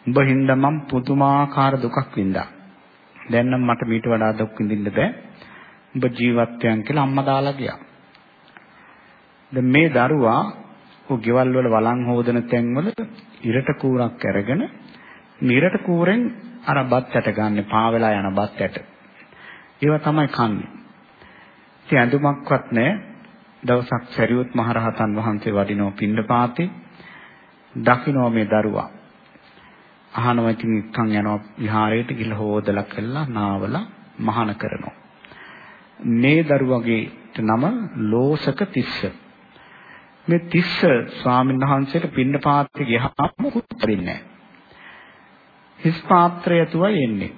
Speaker 1: උඹ හින්දා මම පුදුමාකාර දුකක් වින්දා. දැන් නම් මට මීට වඩා දුක් විඳින්න බෑ. උඹ ජීවත් වෙන කියලා අම්මා දාලා ගියා. දැන් මේ දරුවා ඔය ගෙවල් වල වළං හොදන තැන්වල ඉරට කූරක් අරගෙන නිරට කූරෙන් අර බත් ඇට ගන්න පාවෙලා යන බත් ඇට. ඒවා තමයි කන්නේ. ඉතින් ඇඳුමක්වත් නැහැ. දවසක් සරියුත් මහරහතන් වහන්සේ වඩිනව පින්නපාතේ දකින්න මේ දරුවා අහනවා ඉතින් එක්කන් යනවා විහාරයට ගිහලා හොදලා කළා නාවලා මහාන කරනවා. මේ දරුවගේ නම ලෝසක තිස්ස. මේ තිස්ස ස්වාමීන් වහන්සේට පින්න පාත්‍රය ගියාම මුකුත් දෙන්නේ නැහැ. හිස් පාත්‍රය තුවයි එන්නේ.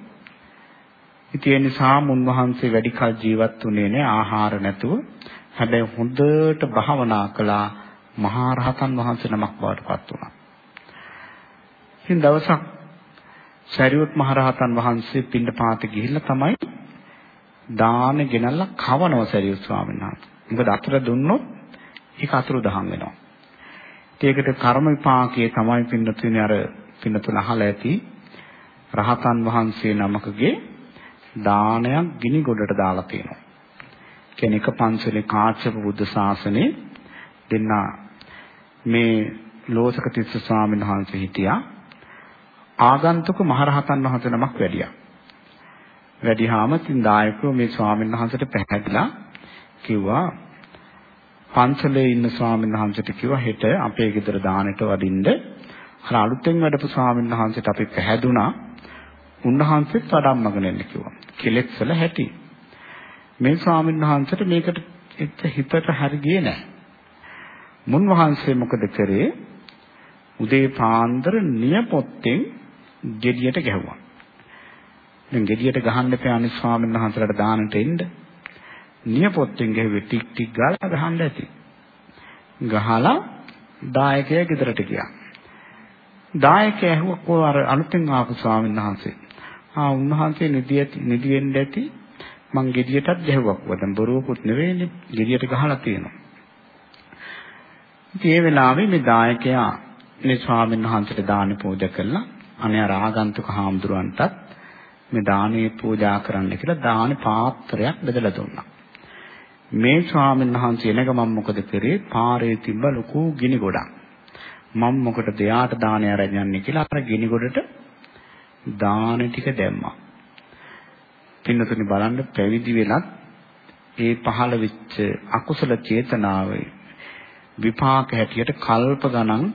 Speaker 1: ඉතින් ඒ නිසා මුන්වහන්සේ වැඩි කල ජීවත් වුණේ නැහැ ආහාර නැතුව. හැබැයි හොඳට භාවනා කළා මහා රහතන් වහන්සේ නමක් බවට පත් වුණා. ඉතින් දවසක් සරියුත් මහරහතන් වහන්සේ පින්නපාත ගිහිල්ලා තමයි දාන ගෙනල්ලා කවනව සරියුත් ස්වාමීන් වහන්සේ. මොකද අතර දුන්නොත් ඒක අතුරු දහම් වෙනවා. ඒකට කර්ම විපාකයේ තමයි පින්නතුනේ අර පින්නතුන අහලා ඇති රහතන් වහන්සේ නමකගේ දානයක් ගිනි ගොඩට දාලා තියෙනවා. කියන්නේ එක පන්සලේ කාශ්‍යප බුද්ධ ශාසනේ දෙන්නා මේ ලෝසක තිස්ස ස්වාමීන් වහන්සේ හිටියා. ආගන්තුක මහරහතන් වහන්සේ නමක් වැඩියා. වැඩිහාම තින් දායකව මේ ස්වාමීන් වහන්සේට පැහැදිලා කිව්වා පන්සලේ ඉන්න ස්වාමීන් වහන්සේට කිව්වා හෙට අපේ ගෙදර දානෙට වඩින්න අර අලුතෙන් වැඩපු ස්වාමීන් වහන්සේට අපි පැහැදුනා උන්වහන්සේත් වඩම්මගෙන එන්න කිව්වා. කෙලෙස් වල හැටි. මේ ස්වාමීන් වහන්සේට මේකට හිතට හරි ගියේ නැහැ. මුන් වහන්සේ මොකද කරේ? උදේ පාන්දර නියපොත්තෙන් gediයට ගැහුවා. දැන් gediයට ගහන්න එපා අනිත් ස්වාමීන් වහන්සේලාට දානට එන්න. නියපොත්තෙන් ගැහුවේ ටික් ටික් ගාලා ගහන්න ඇති. ගහලා දායකයා ගෙදරට ගියා. දායකයා ඇහුවා කො අර අලුතෙන් ආපු ස්වාමීන් වහන්සේ. ආ උන්වහන්සේ නිදි ඇති නිදි වෙන්න ඇති මං gediයටත් ගැහුවා කො දැන් බොරුවකුත් නෙවෙයිනේ gediයට ගහලා තියෙනවා. ඉතින් ඒ වෙලාවේ මේ දායකයා මේ ස්වාමීන් වහන්සේට දාන පූජා කළා. අනේ අර ආගන්තුක හාමුදුරන්ටත් මේ දානේ පූජා කරන්න කියලා දාන පාත්‍රයක් බෙදලා දුන්නා. මේ ස්වාමීන් වහන්සේ එනක මම මොකද කරේ? පාරේ තිබ්බ ලොකු ගිනි ගොඩක්. මම මොකටද එයාට දානේ අරන් යන්නේ කියලා අර ගිනි ගොඩට දාන ටික දැම්මා. පින්නතුනි බලන්න පැවිදි වෙලත් ඒ පහළ වෙච්ච අකුසල චේතනාවේ විපාක හැටියට කල්ප ගණන්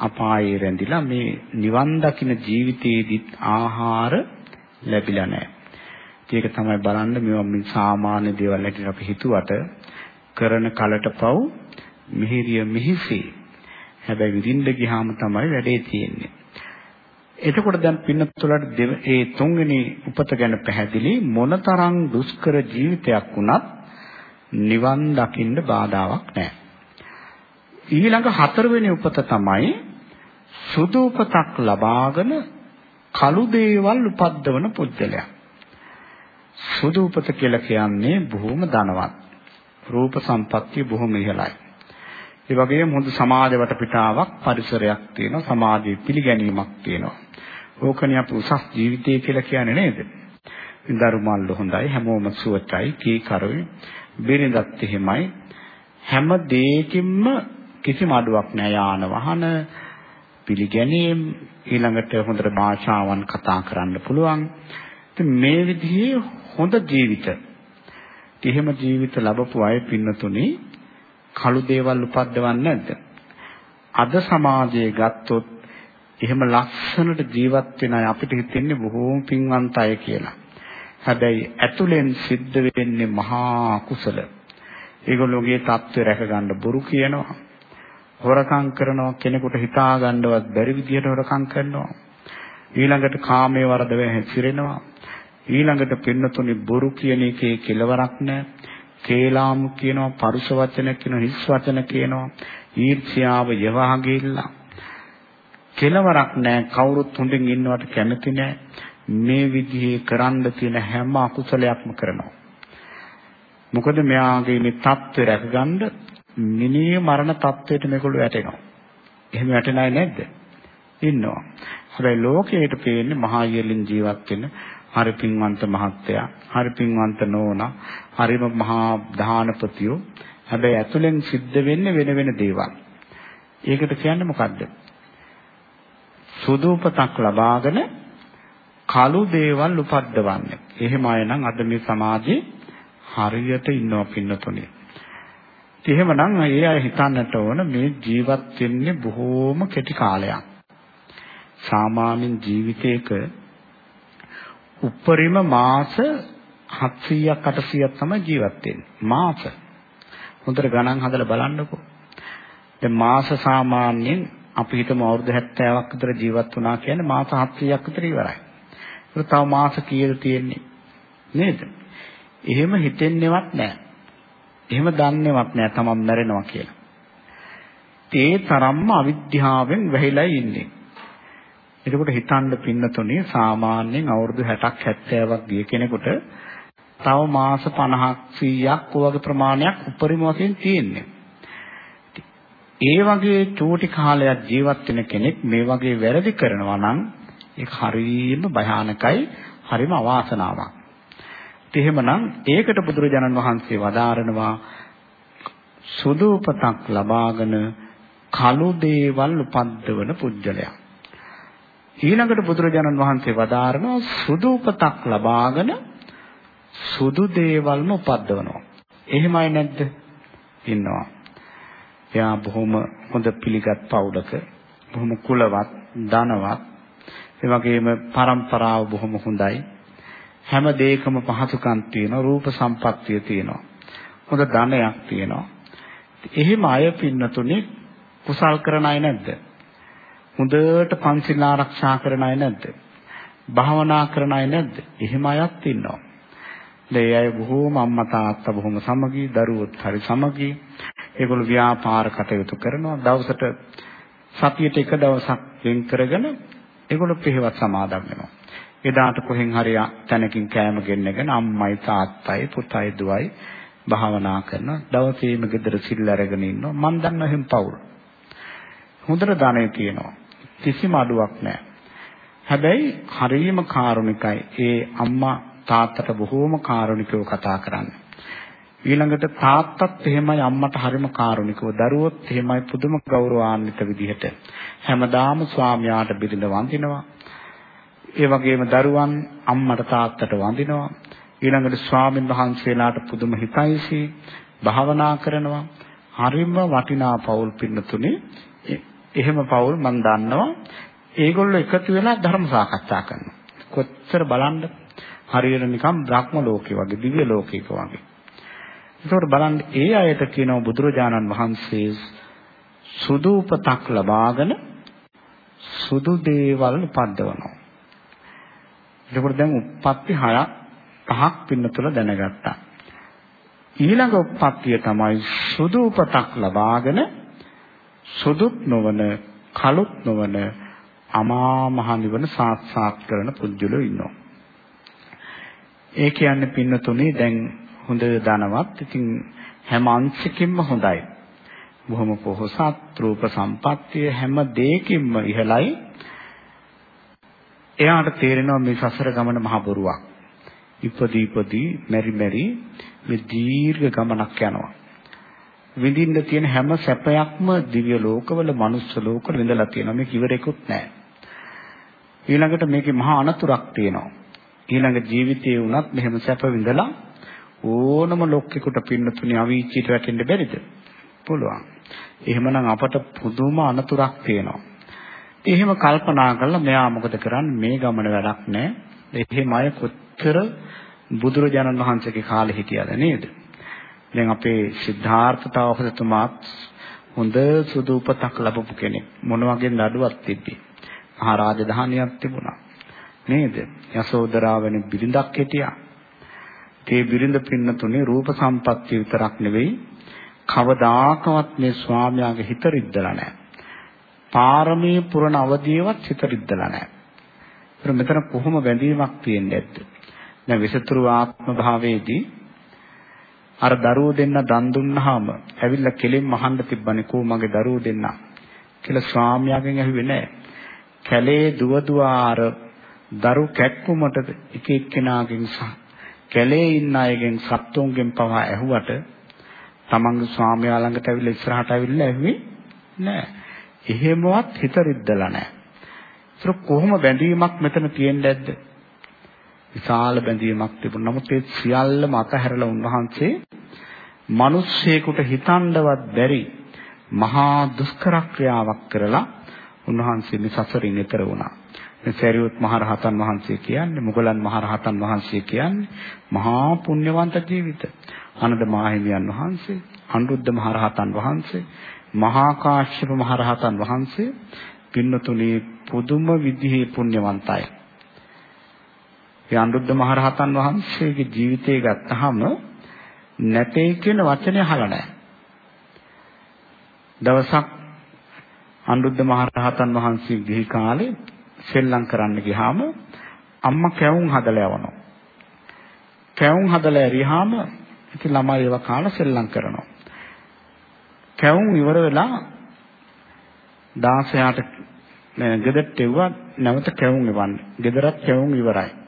Speaker 1: අපායේ රැඳිලා මේ නිවන් දකින ජීවිතයේදීත් ආහාර ලැබිලා නැහැ. ඒක තමයි බලන්න මේවා මේ සාමාන්‍ය දේවල් හැටියට අපි හිතුවට කරන කලට පව් මිහිරිය මිහිසි. හැබැයි විඳින්න ගියාම තමයි වැඩේ තියෙන්නේ. එතකොට දැන් පින්නතුලට ඒ තුන්වෙනි උපත ගැන පැහැදිලි මොනතරම් දුෂ්කර ජීවිතයක් වුණත් නිවන් දකින්න බාධාවක් නැහැ. ඊළඟ හතරවෙනි උපත තමයි සුදු උපතක් ලබාගෙන කළු දේවල් උපද්දවන පුද්ගලයා. සුදු උපත කියලා කියන්නේ බොහොම ධනවත්. රූප සම්පත්තිය බොහොම ඉහළයි. ඒ වගේම හොඳ සමාජ වටපිටාවක් පරිසරයක් තියෙනවා සමාජයේ පිළිගැනීමක් තියෙනවා. ඕකනේ අපි උසස් ජීවිතය කියලා කියන්නේ නේද? දරුමල්ල හොඳයි හැමෝම සුවචයි කීකරුයි බිරිඳත් එහෙමයි හැම දෙයකින්ම කිසිම අඩුවක් නෑ යාන වාහන පිළිගැනීම් ඊළඟට හොඳට භාෂාවන් කතා කරන්න පුළුවන් ඉතින් මේ විදිහේ හොඳ ජීවිත එහෙම ජීවිත ලැබපු අය පින්නතුනේ කළු දේවල් උපද්දවන්නේ නැද්ද අද සමාජයේ ගත්තොත් එහෙම ලස්සනට ජීවත් වෙන අය අපිට හිතෙන්නේ බොහෝම පින්වන්ත අය කියලා හැබැයි ඇතුලෙන් සිද්ධ වෙන්නේ මහා කුසල. ඒගොල්ලෝගේ தත්ත්වය රැකගන්න බොරු කියනවා. හොරකම් කරනවා කෙනෙකුට හිතා ගන්නවත් බැරි විදිහට හොරකම් කරනවා. ඊළඟට කාමයේ වරදව හැසිරෙනවා. ඊළඟට පින්නතුනි බොරු කියන එකේ කෙලවරක් නැහැ. කේලාම් කියනවා, පරුෂ වචන කියනවා, හිස් වචන කියනවා, ඊර්ෂ්‍යාව යවහගිල්ලා. කෙලවරක් නැහැ. කවුරුත් හොඳින් ඉන්නවට කැමති නැහැ. මේ විදිහේ කරන්න තියෙන හැම අකුසලයක්ම කරනවා. මොකද මෙයාගේ මේ தත්ත්වය රැකගන්න මිනිහ මරණ தත්ත්වයට මේගොල්ලෝ වැටෙනවා. එහෙම වැටෙන අය නැද්ද? ඉන්නවා. හැබැයි ලෝකයට පේන්නේ මහා යෙලින් ජීවත් වෙන හරි පින්වන්ත මහත්තයා, හරි පින්වන්ත නෝනා, හරිම මහා දානපතියෝ. හැබැයි ඇතුලෙන් සිද්ධ වෙන්නේ වෙන වෙන දේවල්. ඒකට කියන්නේ මොකද්ද? සුදූපතක් ලබාගෙන කළු දේවල් උපද්දවන්නේ. එහෙම අය නම් අද මේ සමාජයේ හරියට ඉන්නවා පින්නතුනේ. එහෙමනම් ඒ අය හිතන්නට ඕන මේ ජීවත් වෙන්නේ බොහෝම කෙටි කාලයක්. සාමාන්‍ය ජීවිතයක උපරිම මාස 700ක් 800ක් තමයි ජීවත් වෙන්නේ. මාස. හොඳට ගණන් හදලා බලන්නකෝ. දැන් මාස සාමාන්‍යයෙන් අපි හිතමු අවුරුදු 70ක් විතර ජීවත් වුණා කියන්නේ මාස 700ක් විතර ඉවරයි. ඒක තව මාස කීයද තියෙන්නේ නේද? එහෙම හිතෙන්නේවත් නැහැ. එහෙම දන්නේවත් නැහැ තමන් මැරෙනවා කියලා. ඒ තරම්ම අවිද්‍යාවෙන් වැහිලා ඉන්නේ. එතකොට හිතන්න පින්නතුනේ සාමාන්‍යයෙන් අවුරුදු 60ක් 70ක් ගිය කෙනෙකුට තව මාස 50ක් 100ක් වගේ ප්‍රමාණයක් උපරිම වශයෙන් තියෙන්නේ. ඒ වගේ චූටි කාලයක් ජීවත් වෙන කෙනෙක් මේ වගේ වැරදි කරනවා නම් ඒක හරියම භයානකයි, හරිම අවාසනාවක්. එහෙමනම් ඒකට බුදුරජාණන් වහන්සේ වදාරනවා සුදු උපතක් ලබාගෙන කළු දේවල් උපද්දවන පුජ්‍යලයා. ඊළඟට බුදුරජාණන් වහන්සේ වදාරනවා සුදු උපතක් ලබාගෙන සුදු දේවල්ම උපද්දවනවා. එහෙමයි නැද්ද? ඉන්නවා. එයා බොහොම හොඳ පිළිගත් පවුලක, බොහොම කුලවත්, ධනවත්, ඒ වගේම પરම්පරාව බොහොම හොඳයි. හැම දෙයකම පහසුකම් තියෙනවා, රූප සම්පත්තිය තියෙනවා. හොඳ ධනයක් තියෙනවා. එහෙම අය පින්නතුනේ කුසල් කරන අය නැද්ද? හොඳට පන්සිල් ආරක්ෂා කරන අය නැද්ද? භාවනා කරන අය නැද්ද? එහෙම අයත් ඉන්නවා. ඒ අය බොහෝම අම්මා තාත්තා බොහොම සමගී, දරුවොත් හරි සමගී. ඒගොල්ලෝ ව්‍යාපාර කටයුතු කරනවා. දවසට සතියට එක දවසක් වෙන් කරගෙන ඒගොල්ලෝ පිළිවෙත් සමාදන් වෙනවා. එදාට කොහෙන් හරි තැනකින් කෑම ගෙන්නගෙන අම්මයි තාත්තයි පුතයි දුවයි භාවනා කරන දවසේම ගෙදර සිල් අරගෙන ඉන්නවා. මම දන්න එහෙම පවුල්. හොඳට ධනෙ තියෙනවා. කිසිම අඩුවක් නැහැ. හැබැයි හරියම කාරුණිකයි. ඒ අම්මා තාත්තට බොහෝම කාරුණිකව කතා කරන්නේ. ඊළඟට තාත්තත් එහෙමයි අම්මට හරිම කාරුණිකව දරුවොත් එහෙමයි පුදුම ගෞරවාන්විත විදිහට හැමදාම ස්වාමියාට බිරිඳ වඳිනවා ඒ වගේම දරුවන් අම්මට තාත්තට වඳිනවා ඊළඟට ස්වාමින් වහන්සේලාට පුදුම හිතයිසී භාවනා කරනවා හරිම වටිනා පෞල් පින්නතුනේ එහෙම පෞල් මම දන්නවා ඒගොල්ලෝ එකතු වෙලා ධර්ම සාකච්ඡා කරනවා කොච්චර බලන්න හරියට නිකම් බ්‍රහ්ම ලෝකේ වගේ දිව්‍ය ලෝකයක වගේ ඒකට බලන්න ඒ අයට කියනවා බුදුරජාණන් වහන්සේ සුදු උපතක් ලබාගෙන සුදු දේවල් උපද්දවනවා. ඒකට දැන් උප්පත්ති හයක් පහක් පින්නතුල දැනගත්තා. ඊළඟ උප්පත්තිය තමයි සුදු උපතක් ලබාගෙන සුදුත් නොවන කළුත් නොවන අමා මහ නිවන සාක්ෂාත් කරන පුජ්‍යලෝ ඉන්නවා. ඒ කියන්නේ පින්නතුනේ දැන් හොඳ ධනවත්. ඉතින් හැම අංශකින්ම හොඳයි. බොහොම පොහොසත් රූප සම්පත්තිය හැම දෙයකින්ම ඉහළයි. එයාට තේරෙනවා මේ සසර ගමන මහ බොරුවක්. ඉපදී ඉපදී මෙරි මෙරි මේ දීර්ඝ ගමනක් යනවා. විඳින්න තියෙන හැම සැපයක්ම දිව්‍ය ලෝකවල, මනුස්ස ලෝකවල විඳලා තියෙනවා. මේක ඉවරෙකුත් නැහැ. ඊළඟට මේකේ මහා අනතුරක් තියෙනවා. ඊළඟ ජීවිතයේ වුණත් මෙහෙම සැප විඳලා ඕනම ලොක්කෙකුට පින්නතුනේ අවීචීට වැටෙන්න බැරිද? පුළුවන්. එහෙමනම් අපට පුදුම අනතුරක් තියෙනවා. එහෙම කල්පනා කළා මෙයා මොකද කරන්නේ මේ ගමන වැඩක් නැහැ. එහෙම අය කොච්චර බුදුරජාණන් වහන්සේගේ කාලේ හිටියද නේද? දැන් අපේ සිද්ධාර්ථ තාවකතුමාත් හොඳ සුදු උපතක් ලැබපු කෙනෙක්. මොන වගේ නඩුවක් තිබ්බේ? මහා රාජධානියක් තිබුණා. නේද? යසෝදරා වෙන බිරිඳක් හිටියා. ඒ බිරිඳ පින්නතුනේ රූප සම්පත්තිය විතරක් නෙවෙයි කවදාකවත් මේ ස්වාමියාගේ හිත රිද්දලා නැහැ. පාරමී පුරණ අවදීවත් හිත රිද්දලා නැහැ. ඒතර මෙතන කොහොම බැඳීමක් තියෙන්නේ නැද්ද? දැන් විසතුරු ආත්ම භාවයේදී අර දරුවෝ දෙන්න දන් දුන්නාම ඇවිල්ලා කෙලින්ම අහන්න තිබ්බනේ කෝ මගේ දරුවෝ දෙන්න කියලා ස්වාමියාගෙන් ඇහුවේ නැහැ. කැලේ දුව දුවාර දරු කැක්කුමට එක එක්කෙනාගෙන් කැලේ ඉන්න අයගෙන් සත්තුන්ගෙන් පවා ඇහුවට තමන්ගේ ස්වාමියා ළඟට ඇවිල්ලා ඉස්සරහට ඇවිල්ලා ඇහුවේ නෑ. එහෙමවත් හිත රිද්දලා නෑ. ඒක කොහොම බැඳීමක් මෙතන තියෙන්නේ නැද්ද? විශාල බැඳීමක් තිබුණා. නමුත් ඒ සියල්ලම අතහැරලා උන්වහන්සේ මිනිස්සෙකුට හිතන්නවත් බැරි මහා දුෂ්කර ක්‍රියාවක් කරලා උන්වහන්සේ මේ සසරින් එතර වුණා. මේ සරියුත් මහරහතන් වහන්සේ කියන්නේ මුගලන් මහරහතන් වහන්සේ කියන්නේ මහා පුණ්‍යවන්ත ජීවිත. අනද මාහිමියන් වහන්සේ, අනුරුද්ධ මහරහතන් වහන්සේ, මහා කාශ්‍යප මහරහතන් වහන්සේ පින්නතුනේ පුදුම විදිහේ පුණ්‍යවන්තයි. ඒ අනුරුද්ධ මහරහතන් වහන්සේගේ ජීවිතය ගත්තාම නැtei කියන වචනේ අහලා නැහැ. දවසක් අනුරුද්ධ මහරහතන් වහන්සේ ගිහි කාලේ සෙල්ලම් කරන්න ගියාම අම්මා කැවුම් හදලා යවනවා. කැවුම් හදලා ඇරියාම ඉතින් ළමයි ඒවා කාලා සෙල්ලම් කරනවා. කැවුම් ඉවර වෙලා 16ට ගෙදරට එව්වා නැවත කැවුම් එවන්න. ගෙදරත් කැවුම් ඉවරයි.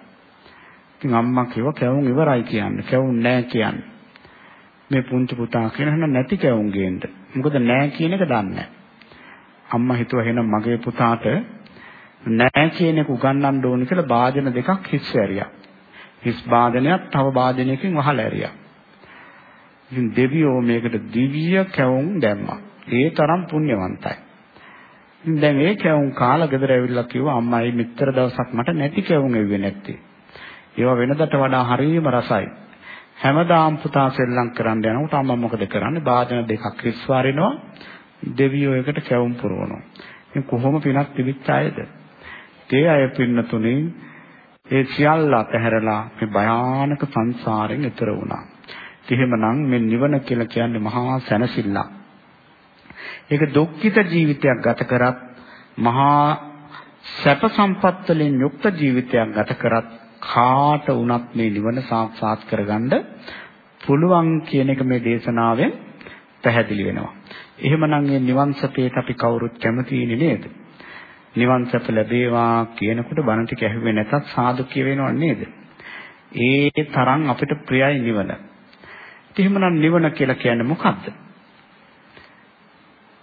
Speaker 1: ඉතින් අම්මා කිව්වා කැවුම් ඉවරයි කියන්නේ. කැවුම් නැහැ කියන්නේ. මේ පුංචි පුතා කියන නැති කැවුම් ගේන්න. මොකද නැහැ කියන එක දන්නේ නැහැ. අම්මා හිතුවා එහෙනම් මගේ පුතාට නෑ කියන එක උගන්වන්න ඕන කියලා වාදන දෙකක් හිස් ඇරියා. හිස් වාදනයක් තව වාදනයකින් වහලා ඇරියා. ඉතින් දෙවියෝ මේකට දිව්‍ය කැවුම් දැම්මා. ඒ තරම් පුණ්‍යවන්තයි. දැන් ඒ කැවුම් කාලා ගෙදර ඇවිල්ලා කිව්වා අම්මයි මෙච්චර දවසක් මට නැති කැවුම් එව්වේ නැත්තේ. ඒවා වෙනදට වඩා හරියම රසයි. හැමදාම් පුතා සෙල්ලම් කරන්න යනකොට අම්මා මොකද කරන්නේ? වාදන දෙකක් හිස් වරිනවා. දෙවියෝ එකට කැවුම් පුරවනවා. ඉතින් කොහොම පිනක් තිබිච්ච අයද? ඒ අය පින්නතුනේ ඒ සියල්ල අතහැරලා මේ භයානක සංසාරයෙන් එතර වුණා. එහෙමනම් මේ නිවන කියලා කියන්නේ මහා සැනසෙල්ලක්. ඒක දුක්ඛිත ජීවිතයක් ගත කරත් මහා සැප සම්පත් වලින් යුක්ත ජීවිතයක් ගත කරත් කාට වුණත් මේ නිවන සාක්ෂාත් කරගන්න පුළුවන් කියන එක මේ දේශනාවෙන් පැහැදිලි වෙනවා. එහෙමනම් මේ නිවන් සපේට අපි කවුරුත් කැමතිනේ නේද? නිවන් සැප ලැබේවා කියනකොට බණ ටික ඇහුවේ නැතත් සාදු කියවෙනව නේද? ඒ තරම් අපිට ප්‍රියයි නිවන. එහෙමනම් නිවන කියලා කියන්නේ මොකක්ද?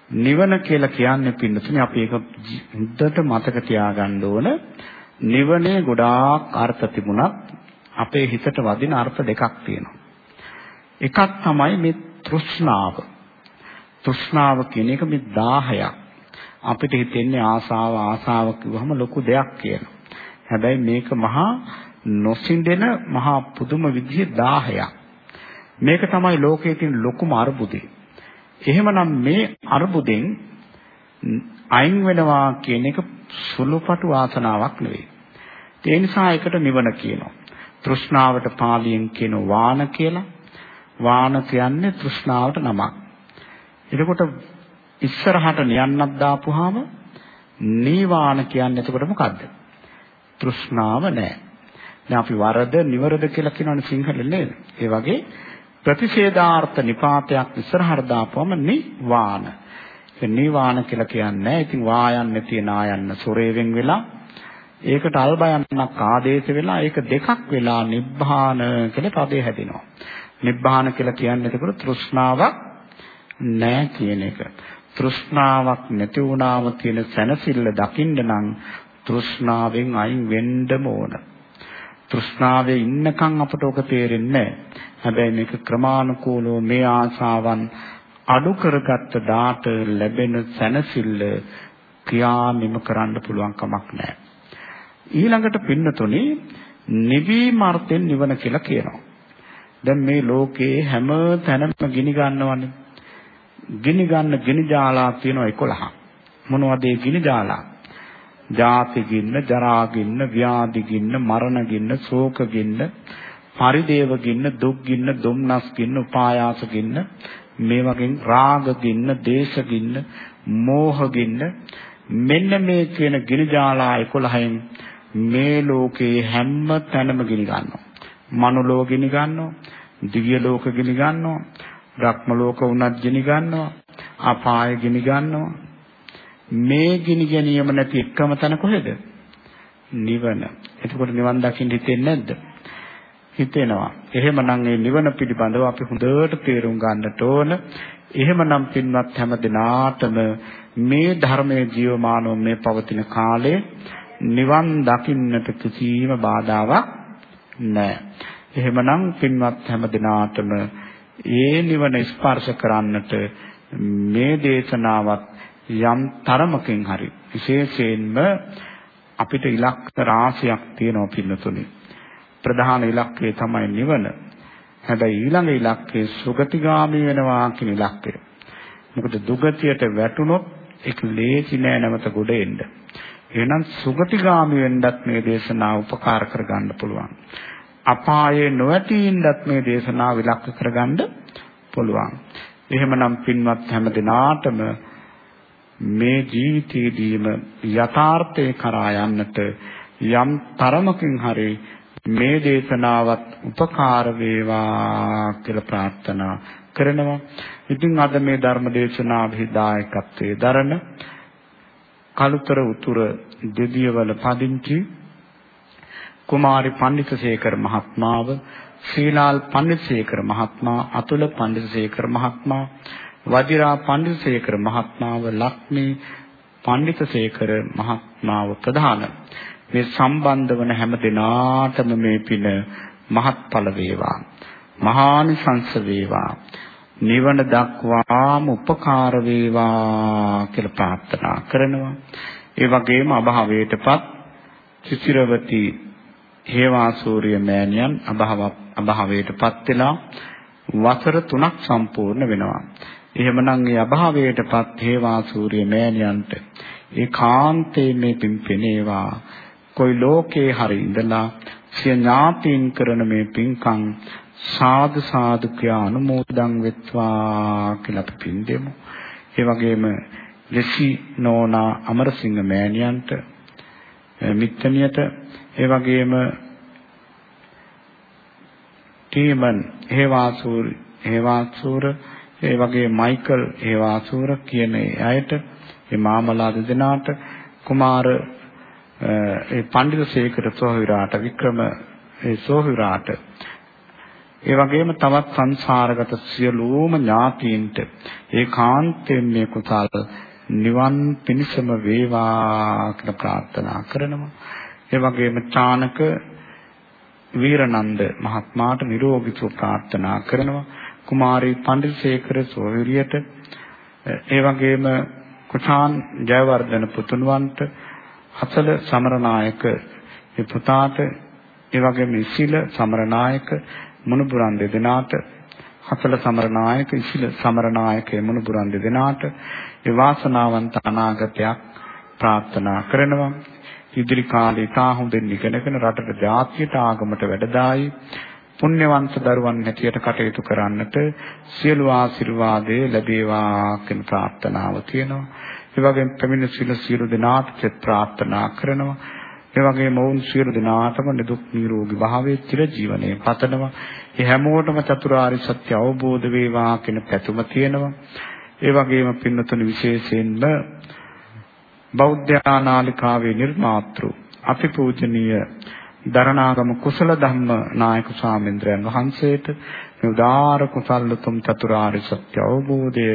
Speaker 1: නිවන කියලා කියන්නේ පින්නතුනේ අපි ඒක හොඳට මතක තියාගන්න ඕන. නිවනේ ගොඩාක් අර්ථ තිබුණත් අපේ හිතට වදින අර්ථ දෙකක් තියෙනවා. එකක් තමයි මේ තෘෂ්ණාව. තෘෂ්ණාව කියන එක මේ 10ක්. අපිට හිතෙන්නේ ආසාව ආසාව කිව්වම ලොකු දෙයක් කියලා. හැබැයි මේක මහා නොසින්දෙන මහා පුදුම විදිහේ 1000ක්. මේක තමයි ලෝකයේ තියෙන ලොකුම අර්බුදේ. එහෙමනම් මේ අර්බුදෙන් අයින් වෙනවා කියන එක සුළුපටු ආසනාවක් නෙවෙයි. ඒ නිසා ඒකට නිවන කියනවා. තෘෂ්ණාවට පාලියෙන් කියන වාන කියලා. වාන කියන්නේ තෘෂ්ණාවට නමක්. එතකොට ඉස්සරහට නියන්නක් දාපුවාම නීවාන කියන්නේ එතකොට මොකද්ද? තෘෂ්ණාව නැහැ. දැන් අපි වරද නිවරද කියලා කියනවනේ සිංහලෙන් නේද? ඒ වගේ ප්‍රතිෂේධාර්ථ නිපාතයක් ඉස්සරහට දාපුවම නිවාන. ඒ නිවාන කියලා කියන්නේ ඉතින් වායන්න තියෙන ආයන්න සොරේවෙන් වෙලා ඒකට අල්බයන්නක් ආදේශ වෙලා ඒක දෙකක් වෙලා නිබ්බාන කියලා පදේ හැදෙනවා. නිබ්බාන කියලා කියන්නේ එතකොට තෘෂ්ණාවක් නැහැ කියන එක. තෘෂ්ණාවක් නැති වුණාම තියෙන සැනසෙල්ල දකින්න නම් තෘෂ්ණාවෙන් අයින් වෙන්නම ඕන. තෘෂ්ණාවේ ඉන්නකම් අපට ඔක තේරෙන්නේ හැබැයි මේක ක්‍රමානුකූලව මේ ආශාවන් අඩු කරගත්ත දාට ලැබෙන සැනසෙල්ල ක්‍රියානිම කරන්න පුළුවන් කමක් නැහැ. ඊළඟට පින්නතුනේ නිවීම අර්ථයෙන් නිවන කියලා කියනවා. දැන් මේ ලෝකේ හැම තැනම ගිනි ගන්නවනේ. ගිනි ගන්න ගිනි ජාලා තියෙනවා 11. මොනවද ඒ ගිනි ජාලා? ජාති ගින්න, ජරා ගින්න, ව්‍යාධි ගින්න, මරණ ගින්න, ශෝක ගින්න, පරිදේව ගින්න, දුක් ගින්න, දුම්නස් ගින්න, උපායාස ගින්න, මේ වගේ රාග ගින්න, දේශ ගින්න, මෝහ ගින්න මෙන්න මේ කියන ගිනි ජාලා 11න් මේ ලෝකේ හැම තැනම ගිනි ගන්නවා. මනුලෝ ගිනි ගන්නවා, දිව්‍ය ලෝක ගිනි ගන්නවා, බ්‍රහ්ම ලෝක උනත් ගිනි ගන්නවා, අපාය ගිනි ගන්නවා. මේ ගිනි ගැනීම නැති එකම තැන කොහෙද? නිවන. එතකොට නිවන් දකින්න හිතෙන්නේ නැද්ද? හිතෙනවා. එහෙමනම් මේ නිවන පිළිබඳව අපි හොඳට තේරුම් ගන්නට ඕන. එහෙමනම් පින්වත් හැම දිනාටම මේ ධර්මයේ ජීවමානව මේ පවතින කාලේ නිවන් දකින්නට කිසිම බාධාවක් නැහැ. එහෙමනම් පින්වත් හැම දිනාටම ඒ නිවන ස්පර්ශ කරන්නට මේ දේශනාවත් යම් තරමකින් හරි විශේෂයෙන්ම අපිට ඉලක්ක රාශියක් තියෙනවා පින්නතුනේ. ප්‍රධාන ඉලක්කය තමයි නිවන. හැබැයි ඊළඟ ඉලක්කය සුගතිගාමී වෙනවා කියන ඉලක්කය. මොකද දුගතියට වැටුනොත් ඒක ලේසි නෑ නැවත ගොඩ එන්න. එහෙනම් සුගතිගාමි වෙන්නත් මේ දේශනාව උපකාර කරගන්න පුළුවන්. අපායේ නොඇති ඉන්නත් මේ දේශනාව විලක්ක කරගන්න පුළුවන්. එහෙමනම් පින්වත් හැම දිනාටම මේ ජීවිතයේදීම යථාර්ථය කරා යන්නට යම් තරමකින් හරි මේ දේශනාවත් උපකාර වේවා කියලා ප්‍රාර්ථනා කරනවා. ඉතින් අද මේ ධර්ම දේශනාවෙහි දායකත්වයේ දරන කලුතර උතුර දෙදියවල පදිංචි කුමාරි පණ්ඩිතසේකර මහත්මාව ශ්‍රීලාල් පණ්ඩිතසේකර මහත්මයා අතුල පණ්ඩිතසේකර මහත්මයා වදිරා පණ්ඩිතසේකර මහත්මාව ලක්ෂ්මී පණ්ඩිතසේකර මහත්මාව ප්‍රධාන. මේ සම්බන්ධ වන හැම දිනාටම මේ පින මහත්ඵල වේවා. මහානිසංස වේවා. නිවන දක්වාම උපකාර වේවා කියලා ප්‍රාර්ථනා කරනවා. ඒ වගේම අභාවයටපත් සිසිරවති හේවාසූරිය මෑණියන් අභාව අභාවයටපත් වෙලා වසර 3ක් සම්පූර්ණ වෙනවා. එහෙමනම් මේ අභාවයටපත් හේවාසූරිය මෑණියන්ට ඒ කාන්තේ මේ පින් පෙනේවා. කොයි ලෝකේ හරි ඉඳලා සිය ඥාතීන් කරන මේ පින්කම් සාදු සාදු කියා අනුමෝදන් වෙත්වා කියලා අපි පින් දෙමු. ඒ වගේම ලෙසි නෝනා අමරසිංහ මෑණියන්ට මිත්තනියට ඒ වගේම ටීමන් හේවාසූර හේවාසූර ඒ වගේ මයිකල් හේවාසූර කියන අයට මේ මාමලා දෙදෙනාට කුමාර ඒ පඬිතු සේකර සෝහිරාට වික්‍රම ඒ සෝහිරාට ඒ වගේම තවත් සංසාරගත සියලුම ඥාතීන්ට ඒකාන්තයෙන් මේ කුසල් නිවන් පිණසම වේවා කියලා ප්‍රාර්ථනා කරනවා. ඒ වගේම චානක වීරනන්ද මහත්මයාට නිරෝගී සුව ප්‍රාර්ථනා කරනවා. කුමාරී පඬිසේකර සෝහිරියට ඒ වගේම කුෂාන් ජයවර්ධන පුතුණුවන්ට හසල සමරනායක ඒ පුතාට ඒ වගේම ඉසිල සමරනායක මුණුබුරන් දෙදෙනාට හසල සමරනායක ඉසිල සමරනායක මුණුබුරන් දෙදෙනාට ඒ වාසනාවන්ත අනාගතයක් ප්‍රාර්ථනා කරනවා ඉදිරි කාලේ තා හොඳින් ඉගෙනගෙන රටට ජාතියට ආගමට වැඩදායි පුණ්‍යවන්ත දරුවන් හැටියට කටයුතු කරන්නට සියලු ආශිර්වාදේ ලැබේවා කියන ප්‍රාර්ථනාව තියෙනවා. ඒ වගේම පැමිණ සිල සියලු දෙනාට ප්‍රාර්ථනා කරනවා. ඒ වගේම ඔවුන් සියලු දෙනාටම නිදුක් නිරෝගී භාවයේ චිර ජීවනයේ පතනවා. ඒ හැමෝටම චතුරාර්ය සත්‍ය අවබෝධ වේවා කියන පැතුම තියෙනවා. ඒ වගේම පින්නතුනි විශේෂයෙන්ම බෞද්ධ ආනාලිකාවේ නිර්මාතෘ අතිපූජනීය දරණාගම කුසල ධම්ම නායක ස්වාමීන්ද්‍රයන් වහන්සේට මේ උදාාර කුසල තුම් චතුරාර්ය සත්‍ය අවබෝධය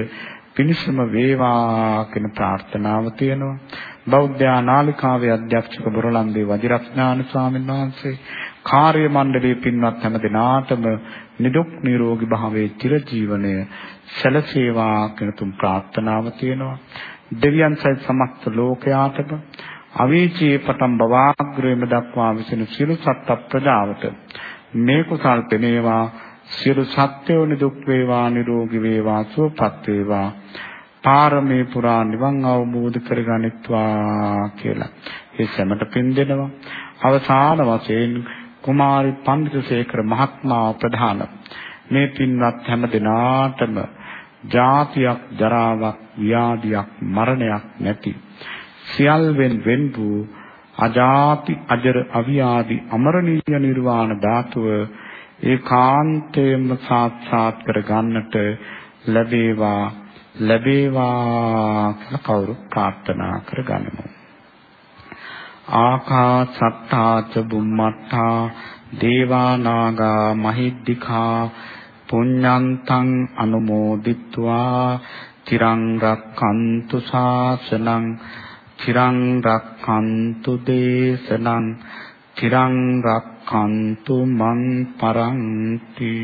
Speaker 1: පිණිසම වේවා කියන ප්‍රාර්ථනාව තියෙනවා. බෞද්ධ නාලිකාවේ අධ්‍යක්ෂක බොරලන්දේ වජිරඥාන ස්වාමීන් වහන්සේ කාර්ය මණ්ඩලයේ පින්වත් හැම දිනාටම නිදුක් නිරෝගී භාවයේ චිර ජීවනය සැලසේවා කියන තුම් ප්‍රාර්ථනාව තියෙනවා. දෙවියන් සහිත සමස්ත ලෝකයාටම අවීචී පටන් බවාග්‍රේම දක්වා විසින සියලු සත්ත්ව ප්‍රජාවට මේ කුසල් පෙනේවා සියලු සත්‍යෝ නිදුක් වේවා නිරෝගී වේවා සුවපත් වේවා පාරමී පුරා නිවන් අවබෝධ කරගනිත්වා කියලා. ඒ සැමට පින් දෙනවා අවසාන වශයෙන් කුමාරි පඬිතුසේකර මහත්මයා ප්‍රධාන. මේ පින්වත් හැම දිනාටම ජාතියක් ජරාවක් ව්‍යාධියක් මරණයක් නැති සියල්වෙන් වෙන් වූ අජාති අජර අවියාදි අමරණීය නිර්වාණ ධාතුව ඒකාන්තයෙන්ම සාක්ෂාත් කර ගන්නට ලැබේවා ලැබේවා කියලා කවුරු ප්‍රාර්ථනා කරගන්නමු. ආකාසත්තාච බුම්මත්තා දේවානාගා මහිද්దికා පුඤ්ඤන්තං අනුමෝදිත්වා තිරං රක්칸තු ශාසනං තිරං රක්칸තු දේශනං තිරං රක්칸තු මං පරන්ති